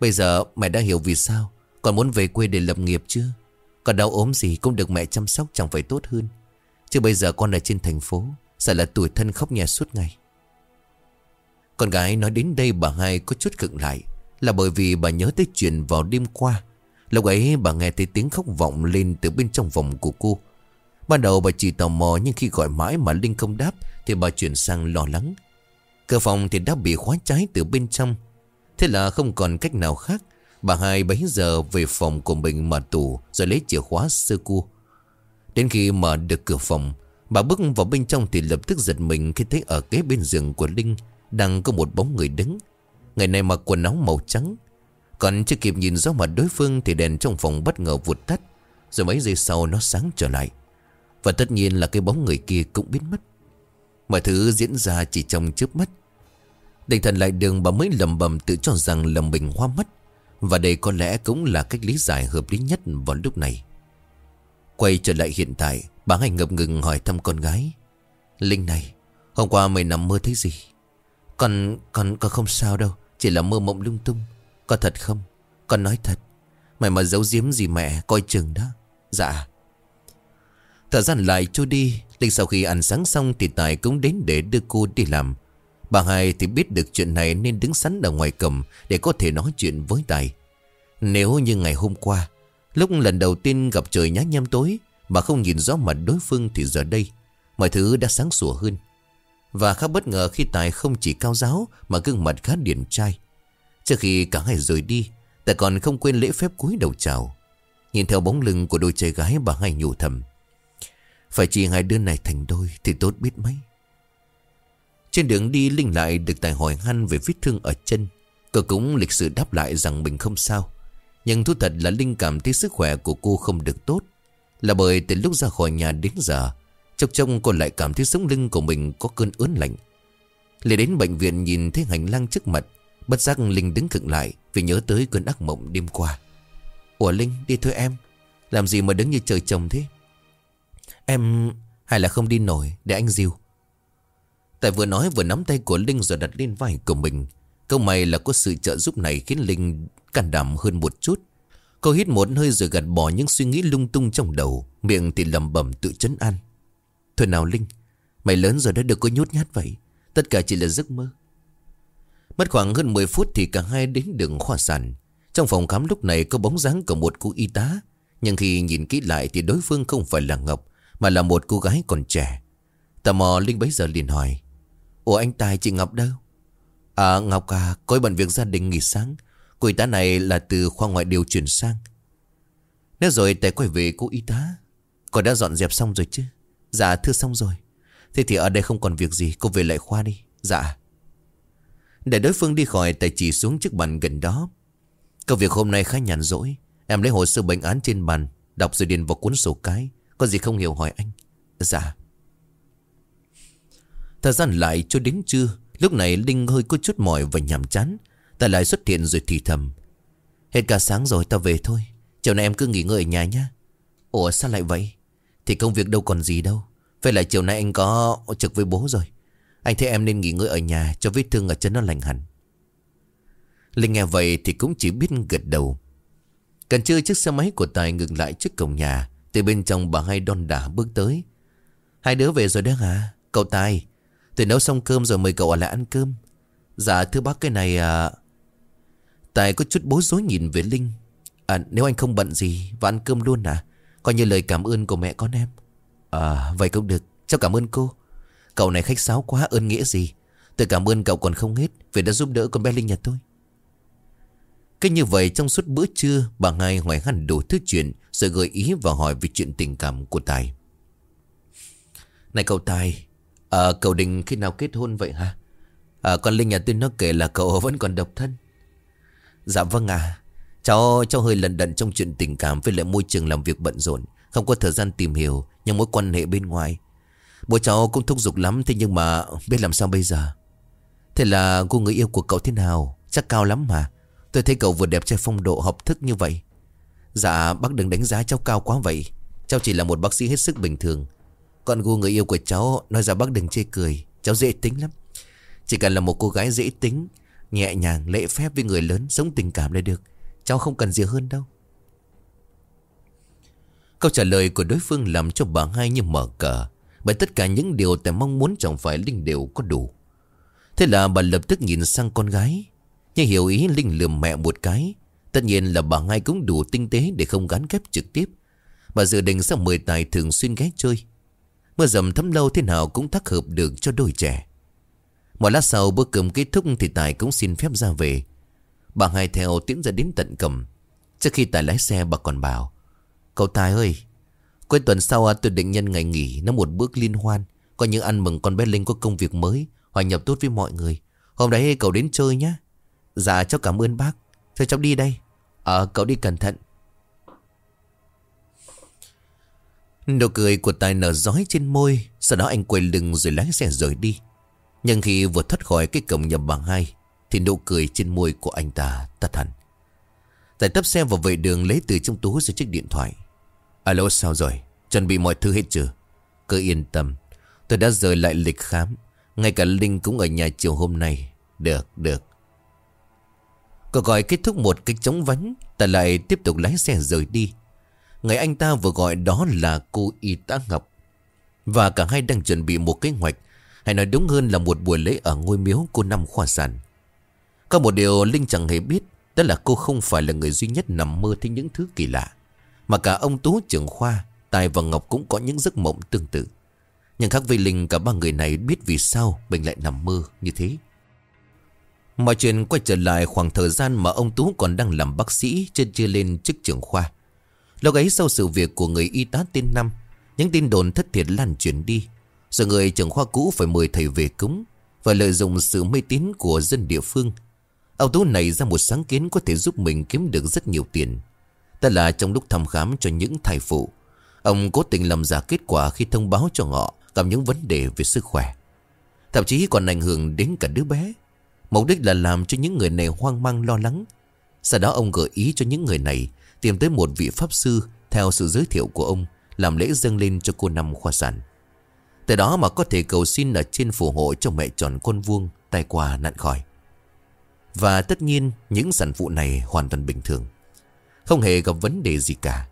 Bây giờ mẹ đã hiểu vì sao Con muốn về quê để lập nghiệp chưa Còn đau ốm gì cũng được mẹ chăm sóc chẳng phải tốt hơn Chứ bây giờ con ở trên thành phố Sợ là tuổi thân khóc nhà suốt ngày con gái nói đến đây bà hai có chút cựng lại Là bởi vì bà nhớ tới chuyện vào đêm qua Lúc ấy bà nghe thấy tiếng khóc vọng lên từ bên trong vòng của cô. Ban đầu bà chỉ tò mò, nhưng khi gọi mãi mà Linh không đáp, Thì bà chuyển sang lo lắng. Cửa phòng thì đã bị khóa trái từ bên trong. Thế là không còn cách nào khác, Bà hai bấy giờ về phòng của mình mở tủ Rồi lấy chìa khóa sơ cua. Đến khi mở được cửa phòng, Bà bước vào bên trong thì lập tức giật mình Khi thấy ở kế bên giường của Linh đang có một bóng người đứng. Người này mặc quần áo màu trắng còn chưa kịp nhìn rõ mặt đối phương Thì đèn trong phòng bất ngờ vụt tắt. Rồi mấy giây sau nó sáng trở lại. Và tất nhiên là cái bóng người kia cũng biến mất. Mọi thứ diễn ra chỉ trong chớp mắt. Định thần lại đường bà mới lầm bầm tự cho rằng lầm mình hoa mắt. Và đây có lẽ cũng là cách lý giải hợp lý nhất vào lúc này. Quay trở lại hiện tại Bà Hành ngập ngừng hỏi thăm con gái. Linh này Hôm qua mày nằm mơ thấy gì? Con, con, con không sao đâu Chỉ là mơ mộng lung tung. Có thật không? Con nói thật. Mày mà giấu giếm gì mẹ, coi chừng đó. Dạ. Thời gian lại trôi đi. Linh sau khi ăn sáng xong thì Tài cũng đến để đưa cô đi làm. Bà hai thì biết được chuyện này nên đứng sẵn ở ngoài cầm Để có thể nói chuyện với Tài. Nếu như ngày hôm qua, Lúc lần đầu tiên gặp trời nhá nhem tối Mà không nhìn rõ mặt đối phương thì giờ đây, Mọi thứ đã sáng sủa hơn. Và khá bất ngờ khi Tài không chỉ cao giáo Mà gương mặt khá điển trai. Trước khi cả hai rời đi Tài còn không quên lễ phép cúi đầu chào. Nhìn theo bóng lưng của đôi trai gái bà hai nhủ thầm. Phải chỉ hai đứa này thành đôi Thì tốt biết mấy. Trên đường đi, Linh lại được Tài hỏi han về vết thương ở chân. Cô cũng lịch sự đáp lại rằng mình không sao. Nhưng thú thật là Linh cảm thấy sức khỏe của cô không được tốt. Là bởi từ lúc ra khỏi nhà đến giờ, Chốc trông cô lại cảm thấy sống lưng của mình có cơn ớn lạnh. Lên đến bệnh viện nhìn thấy hành lang trước mặt Bất giác Linh đứng khựng lại Vì nhớ tới cơn ác mộng đêm qua. Ủa Linh, đi thôi em. Làm gì mà đứng như trời trồng thế? Em hay là không đi nổi Để anh dìu? Tại vừa nói vừa nắm tay của Linh rồi đặt lên vai của mình. Câu mày là có sự trợ giúp này Khiến Linh can đảm hơn một chút. Cô hít một hơi rồi gạt bỏ những suy nghĩ lung tung trong đầu, Miệng thì lầm bẩm tự chấn an. Thôi nào Linh, Mày lớn rồi đã được có nhút nhát vậy. Tất cả chỉ là giấc mơ. Mất khoảng hơn 10 phút thì cả hai đến đường khoa sản. Trong phòng khám lúc này có bóng dáng của một cô y tá. Nhưng khi nhìn kỹ lại thì đối phương không phải là Ngọc, Mà là một cô gái còn trẻ. Tò mò, Linh bấy giờ liền hỏi, Ủa anh Tài, chị Ngọc đâu? À Ngọc à coi bận việc gia đình nghỉ sáng. Cô y tá này là từ khoa ngoại điều chuyển sang. Nếu rồi Tài quay về cô y tá. Cô đã dọn dẹp xong rồi chứ? Dạ thưa xong rồi. Thế thì ở đây không còn việc gì, Cô về lại khoa đi. Dạ. Để đối phương đi khỏi Tài chỉ xuống chiếc bàn gần đó. Công việc hôm nay khá nhàn rỗi. Em lấy hồ sơ bệnh án trên bàn, Đọc rồi điền vào cuốn sổ cái. Có gì không hiểu hỏi anh. Dạ. Thời gian lại cho đến trưa, Lúc này Linh hơi có chút mỏi và nhàm chán. Ta lại xuất hiện rồi thì thầm. Hết cả sáng rồi ta về thôi. Chiều nay em cứ nghỉ ngơi ở nhà nhá. Ủa, sao lại vậy? Thì công việc đâu còn gì đâu. Vậy là chiều nay anh có trực với bố rồi. Anh thấy em nên nghỉ ngơi ở nhà Cho vết thương ở chân nó lành hẳn. Linh nghe vậy thì cũng chỉ biết gật đầu. Cần chơi chiếc xe máy của Tài ngừng lại trước cổng nhà. Từ bên trong bà hai đon đả bước tới. Hai đứa về rồi đấy hả? Cậu Tài Tôi nấu xong cơm rồi mời cậu ở lại ăn cơm. Dạ thưa bác, cái này à Tài có chút bối rối nhìn về Linh. À nếu anh không bận gì Và ăn cơm luôn à? Coi như lời cảm ơn của mẹ con em. À vậy cũng được. Cháu cảm ơn cô. Cậu này khách sáo quá ơn nghĩa gì? Tôi cảm ơn cậu còn không hết Vì đã giúp đỡ con bé Linh nhà tôi. Cứ như vậy trong suốt bữa trưa Bà Hai hỏi hẳn đủ thứ chuyện Rồi gợi ý và hỏi về chuyện tình cảm của Tài. Này cậu Tài à, Cậu định khi nào kết hôn vậy hả? À, Con Linh nhà tôi nó kể là cậu vẫn còn độc thân. Dạ vâng à Cháu cháu hơi lần đận trong chuyện tình cảm Với lại môi trường làm việc bận rộn. Không có thời gian tìm hiểu Những mối quan hệ bên ngoài Bố cháu cũng thúc giục lắm, Thế nhưng mà biết làm sao bây giờ? Thế là cô người yêu của cậu thế nào? Chắc cao lắm mà. Tôi thấy cậu vừa đẹp trai phong độ học thức như vậy. Dạ bác đừng đánh giá cháu cao quá vậy. Cháu chỉ là một bác sĩ hết sức bình thường. Còn cô người yêu của cháu, Nói ra bác đừng chê cười. Cháu dễ tính lắm. Chỉ cần là một cô gái dễ tính, Nhẹ nhàng, lễ phép với người lớn, Sống tình cảm là được. Cháu không cần gì hơn đâu. Câu trả lời của đối phương làm cho bà hai như mở cờ. Bởi tất cả những điều tài mong muốn chẳng phải Linh đều có đủ. Thế là bà lập tức nhìn sang con gái. Nhưng hiểu ý Linh lườm mẹ một cái, Tất nhiên là bà hai cũng đủ tinh tế để không gắn kết trực tiếp. Bà dự định sang mười tài thường xuyên ghé chơi. Mưa dầm thấm lâu thế nào cũng tác hợp được cho đôi trẻ. Một lát sau bữa cơm kết thúc thì Tài cũng xin phép ra về. Bà hai theo tiến ra đến tận cầm. Trước khi Tài lái xe bà còn bảo, Cậu Tài ơi Cuối tuần sau à, tôi định nhân ngày nghỉ Nó một bước liên hoan. Coi như ăn mừng con bé Linh có công việc mới, Hòa nhập tốt với mọi người. Hôm đấy cậu đến chơi nhé Dạ cháu cảm ơn bác. Thôi cháu đi đây. Ờ cậu đi cẩn thận. Nụ cười của Tài nở giói trên môi, Sau đó anh quay lưng rồi lái xe rời đi. Nhưng khi vừa thoát khỏi cái cổng nhà bà hai, Thì nụ cười trên môi của anh ta tắt hẳn. Tài tấp xe vào vệ đường lấy từ trong túi ra chiếc điện thoại. Alo, sao rồi? Chuẩn bị mọi thứ hết chưa? Cứ yên tâm. Tôi đã rời lại lịch khám. Ngay cả Linh cũng ở nhà chiều hôm nay. Được được. Cuộc gọi kết thúc một cách chống vánh, Ta lại tiếp tục lái xe rời đi. Người anh ta vừa gọi đó là cô Y tá Ngọc. Và cả hai đang chuẩn bị một kế hoạch, Hay nói đúng hơn là một buổi lễ ở ngôi miếu cô Năm Khoa Sản. Có một điều Linh chẳng hề biết, Đó là cô không phải là người duy nhất nằm mơ thấy những thứ kỳ lạ. Mà cả ông Tú trưởng khoa Tài và Ngọc cũng có những giấc mộng tương tự Nhưng khác với Linh cả ba người này biết vì sao mình lại nằm mơ như thế Mọi chuyện quay trở lại khoảng thời gian mà ông Tú còn đang làm bác sĩ trên chưa lên chức trưởng khoa. Lúc ấy sau sự việc của người y tá tên Năm, những tin đồn thất thiệt lan truyền đi. Rồi người trưởng khoa cũ phải mời thầy về cúng và lợi dụng sự mê tín của dân địa phương. Ông Tú này ra một sáng kiến có thể giúp mình kiếm được rất nhiều tiền. Đó là trong lúc thăm khám cho những thai phụ, ông cố tình làm giả kết quả khi thông báo cho họ gặp những vấn đề về sức khỏe. Thậm chí còn ảnh hưởng đến cả đứa bé. Mục đích là làm cho những người này hoang mang lo lắng. Sau đó ông gợi ý cho những người này Tìm tới một vị pháp sư Theo sự giới thiệu của ông Làm lễ dâng lên cho cô Năm khoa sản. Từ đó mà có thể cầu xin ở trên phù hộ cho mẹ tròn con vuông Tai qua nạn khỏi. Và tất nhiên những sản phụ này hoàn toàn bình thường. Không hề gặp vấn đề gì cả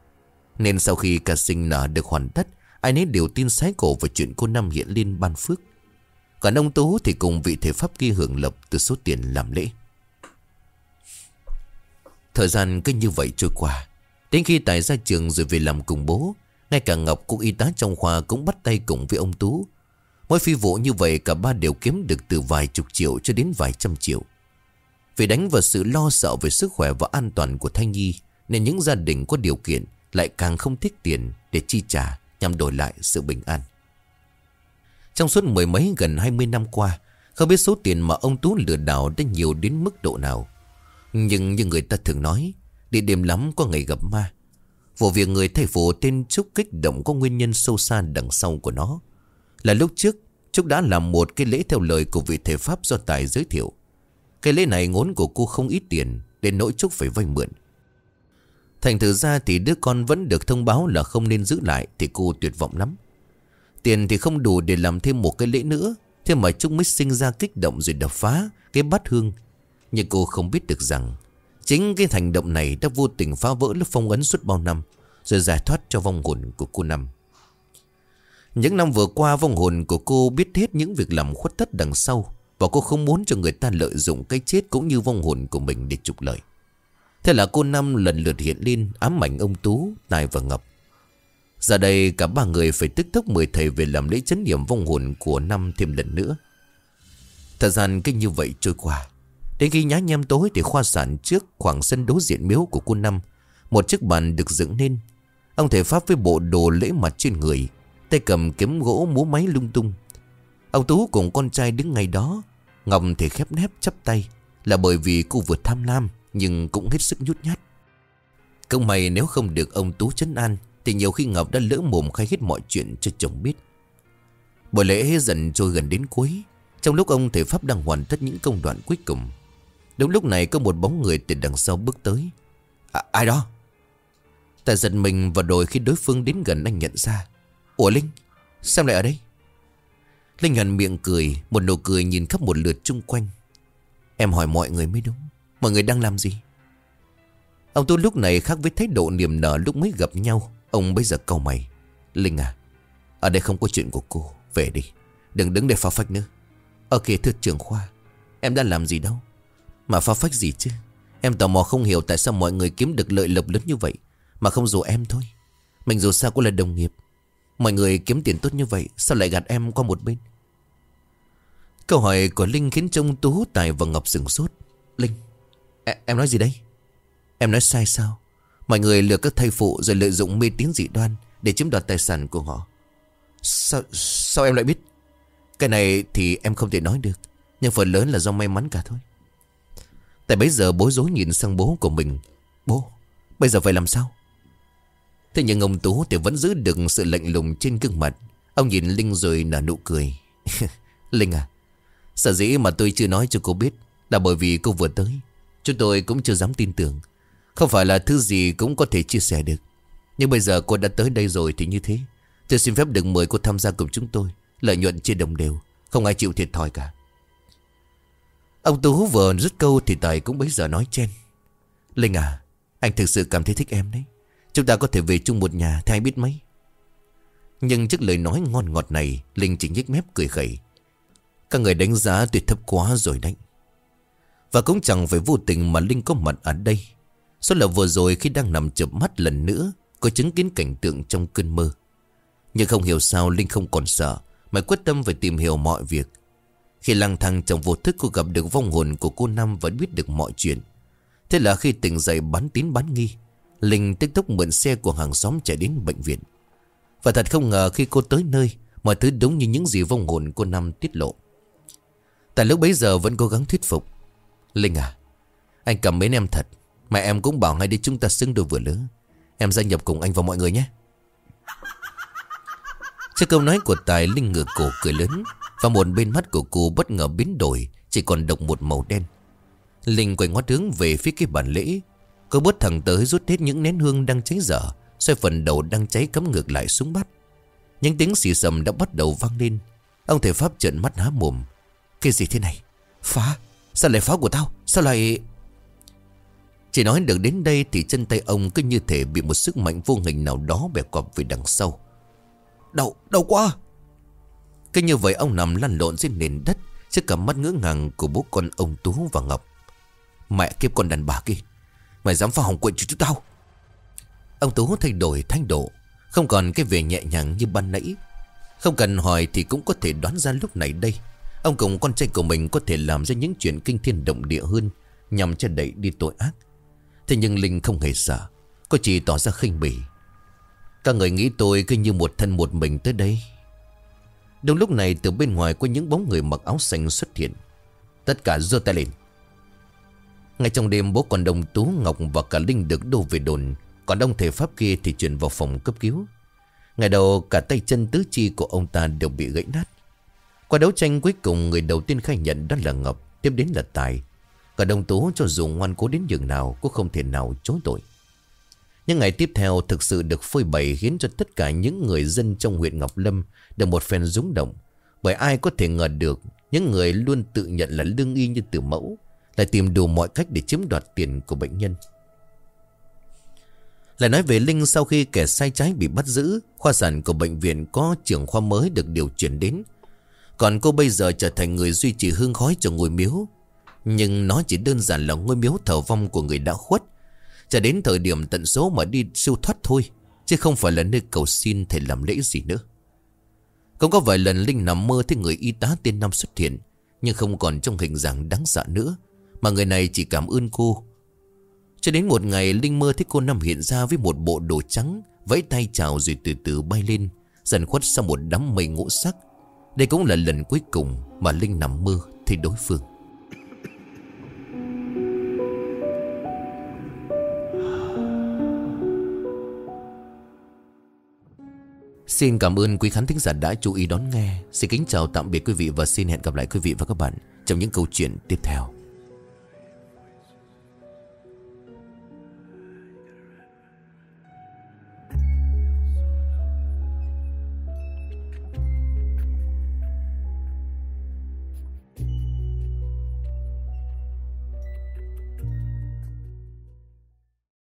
Nên sau khi ca sinh nở được hoàn tất Ai nấy đều tin sái cổ về chuyện cô Năm hiện lên ban phước còn ông Tú thì cùng vị thể pháp kia hưởng lập từ số tiền làm lễ. Thời gian cứ như vậy trôi qua. Đến khi Tài ra trường rồi về làm cùng bố, ngay cả Ngọc cũng y tá trong khoa cũng bắt tay cùng với ông Tú. Mỗi phi vụ như vậy cả ba đều kiếm được từ vài chục triệu cho đến vài trăm triệu. Vì đánh vào sự lo sợ về sức khỏe và an toàn của Thanh Nhi nên những gia đình có điều kiện lại càng không thích tiền để chi trả nhằm đổi lại sự bình an. Trong suốt mười mấy gần 20 năm qua, Không biết số tiền mà ông Tú lừa đảo đã nhiều đến mức độ nào. Nhưng như người ta thường nói, Địa điểm lắm có ngày gặp ma. Vụ việc người thầy phụ tên Trúc kích động có nguyên nhân sâu xa đằng sau của nó. Là lúc trước, Trúc đã làm một cái lễ theo lời của vị thầy Pháp do Tài giới thiệu. Cái lễ này ngốn của cô không ít tiền, Đến nỗi Trúc phải vay mượn. Thành thử ra thì đứa con vẫn được thông báo là không nên giữ lại Thì cô tuyệt vọng lắm. Tiền thì không đủ để làm thêm một cái lễ nữa, Thế mà Trúc mới sinh ra kích động rồi đập phá Cái bát hương. Nhưng cô không biết được rằng, Chính cái hành động này đã vô tình phá vỡ lớp phong ấn suốt bao năm, Rồi giải thoát cho vong hồn của cô Năm. Những năm vừa qua, vong hồn của cô biết hết những việc làm khuất tất đằng sau, Và cô không muốn cho người ta lợi dụng cái chết cũng như vong hồn của mình để trục lợi. Thế là cô Năm lần lượt hiện lên ám ảnh ông Tú, Tài và Ngọc Giờ đây cả ba người phải tức tốc mời thầy về làm lễ chấn niệm vong hồn của năm thêm lần nữa. Thời gian kinh như vậy trôi qua. Đến khi nhá nhem tối thì khoa sản trước khoảng sân đối diện miếu của cô Năm. Một chiếc bàn được dựng lên. Ông thầy Pháp với bộ đồ lễ mặt trên người. Tay cầm kiếm gỗ múa máy lung tung. Ông Tú cùng con trai đứng ngay đó. Ngọc thì khép nép chắp tay. Là bởi vì cô vượt tham lam nhưng cũng hết sức nhút nhát. Công mày nếu không được ông Tú chấn an thì nhiều khi Ngọc đã lỡ mồm khai hết mọi chuyện cho chồng biết. Buổi lễ dần trôi gần đến cuối Trong lúc ông thầy Pháp đang hoàn tất những công đoạn cuối cùng. Đúng lúc này có một bóng người từ đằng sau bước tới. À, Ai đó? Ta giật mình và rồi khi đối phương đến gần anh nhận ra. Ủa Linh Sao lại ở đây? Linh hẳn miệng cười Một nụ cười nhìn khắp một lượt chung quanh. Em hỏi mọi người mới đúng. Mọi người đang làm gì? Ông tôi lúc này khác với thái độ niềm nở lúc mới gặp nhau. Ông bây giờ cầu mày. Linh à Ở đây không có chuyện của cô. Về đi. Đừng đứng để phá phách nữa. Ở kìa thưa trưởng khoa, Em đã làm gì đâu? Mà phá phách gì chứ? Em tò mò không hiểu tại sao mọi người kiếm được lợi lộc lớn như vậy, Mà không dù em thôi. Mình dù sao cũng là đồng nghiệp. Mọi người kiếm tiền tốt như vậy, Sao lại gạt em qua một bên? Câu hỏi của Linh khiến trông Tú Tài và Ngọc sừng sốt. Linh Em nói gì đấy Em nói sai sao? Mọi người lừa các thầy phụ rồi lợi dụng mê tín dị đoan Để chiếm đoạt tài sản của họ. Sao, sao em lại biết? Cái này thì em không thể nói được Nhưng phần lớn là do may mắn cả thôi. Tại bấy giờ bối rối nhìn sang bố của mình. Bố Bây giờ phải làm sao? Thế nhưng ông Tú thì vẫn giữ được sự lạnh lùng trên gương mặt. Ông nhìn Linh rồi nở nụ cười. [laughs] Linh à Sở dĩ mà tôi chưa nói cho cô biết Là bởi vì cô vừa tới. Chúng tôi cũng chưa dám tin tưởng. Không phải là thứ gì cũng có thể chia sẻ được. Nhưng bây giờ cô đã tới đây rồi thì như thế. Tôi xin phép được mời cô tham gia cùng chúng tôi. Lợi nhuận chia đồng đều, Không ai chịu thiệt thòi cả. Ông Tú vừa rứt câu thì Tài cũng bấy giờ nói chen. Linh à Anh thực sự cảm thấy thích em đấy. Chúng ta có thể về chung một nhà thì biết mấy. Nhưng trước lời nói ngon ngọt này, Linh chỉ nhếch mép cười khẩy. Các người đánh giá tuyệt thấp quá rồi đấy. Và cũng chẳng phải vô tình mà Linh có mặt ở đây. Số là vừa rồi khi đang nằm chụp mắt lần nữa, Có chứng kiến cảnh tượng trong cơn mơ? Nhưng không hiểu sao Linh không còn sợ, Mà quyết tâm phải tìm hiểu mọi việc. Khi lang thang trong vô thức cô gặp được vong hồn của cô Năm Và biết được mọi chuyện. Thế là khi tỉnh dậy bán tín bán nghi, Linh tức tốc mượn xe của hàng xóm chạy đến bệnh viện. Và thật không ngờ khi cô tới nơi, Mọi thứ đúng như những gì vong hồn cô Năm tiết lộ. Tại lúc bấy giờ vẫn cố gắng thuyết phục Linh à Anh cầm mến em thật. Mẹ em cũng bảo ngay đi chúng ta xứng đôi vừa lớn Em gia nhập cùng anh và mọi người nhé. Trước câu nói của Tài, Linh ngửa cổ cười lớn Và một bên mắt của cô bất ngờ biến đổi, Chỉ còn độc một màu đen. Linh quay ngoắt hướng về phía cái bàn lễ. Cô bước thẳng tới rút hết những nén hương đang cháy dở, Xoay phần đầu đang cháy cắm ngược lại xuống bắt Những tiếng xì sầm đã bắt đầu vang lên. Ông thầy Pháp trợn mắt há mồm. Cái gì thế này? Phá. Sao lại phá của tao? Sao lại Chỉ nói được đến đây thì chân tay ông cứ như thể bị một sức mạnh vô hình nào đó bẻ cọp về đằng sau. Đau, đau quá. Cứ như vậy ông nằm lăn lộn trên nền đất Trước cả mắt ngỡ ngàng của bố con ông Tú và Ngọc. Mẹ kiếp con đàn bà kia Mày dám phá hỏng quậy cho chúng tao. Ông Tú thay đổi thanh độ Không còn cái vẻ nhẹ nhàng như ban nãy. Không cần hỏi thì cũng có thể đoán ra lúc này đây. Ông cùng con trai của mình có thể làm ra những chuyện kinh thiên động địa hơn, Nhằm che đẩy đi tội ác. Thế nhưng Linh không hề sợ, Cô chỉ tỏ ra khinh bỉ. Các người nghĩ tôi cứ như một thân một mình tới đây. Đúng lúc này, từ bên ngoài có những bóng người mặc áo xanh xuất hiện. Tất cả giơ tay lên. Ngay trong đêm, bố con đồng Tú, Ngọc và cả Linh được đổ về đồn. Còn ông thể pháp kia thì chuyển vào phòng cấp cứu. Ngày đầu, cả tay chân tứ chi của ông ta đều bị gãy nát. Qua đấu tranh cuối cùng người đầu tiên khai nhận đó là Ngọc, Tiếp đến là Tài. Cả đồng Tú cho dù ngoan cố đến nhường nào Cũng không thể nào chối tội. Những ngày tiếp theo thực sự được phơi bày khiến cho tất cả những người dân trong huyện Ngọc Lâm được một phen rúng động. Bởi ai có thể ngờ được những người luôn tự nhận là lương y như tử mẫu lại tìm đủ mọi cách để chiếm đoạt tiền của bệnh nhân. Lại nói về Linh sau khi kẻ sai trái bị bắt giữ, Khoa sản của bệnh viện có trưởng khoa mới được điều chuyển đến. Còn cô bây giờ trở thành người duy trì hương khói cho ngôi miếu. Nhưng nó chỉ đơn giản là ngôi miếu thờ vong của người đã khuất. Cho đến thời điểm tận số mà đi siêu thoát thôi, Chứ không phải là nơi cầu xin thầy làm lễ gì nữa. Cũng có vài lần Linh nằm mơ thấy người y tá tiên Năm xuất hiện, Nhưng không còn trong hình dạng đáng sợ nữa, mà người này chỉ cảm ơn cô. Cho đến một ngày, Linh mơ thấy cô Năm hiện ra với một bộ đồ trắng, Vẫy tay chào rồi từ từ bay lên, Dần khuất sau một đám mây ngũ sắc. Đây cũng là lần cuối cùng Mà Linh nằm mơ thấy đối phương. Xin cảm ơn quý khán thính giả đã chú ý đón nghe. Xin kính chào tạm biệt quý vị Và xin hẹn gặp lại quý vị và các bạn Trong những câu chuyện tiếp theo.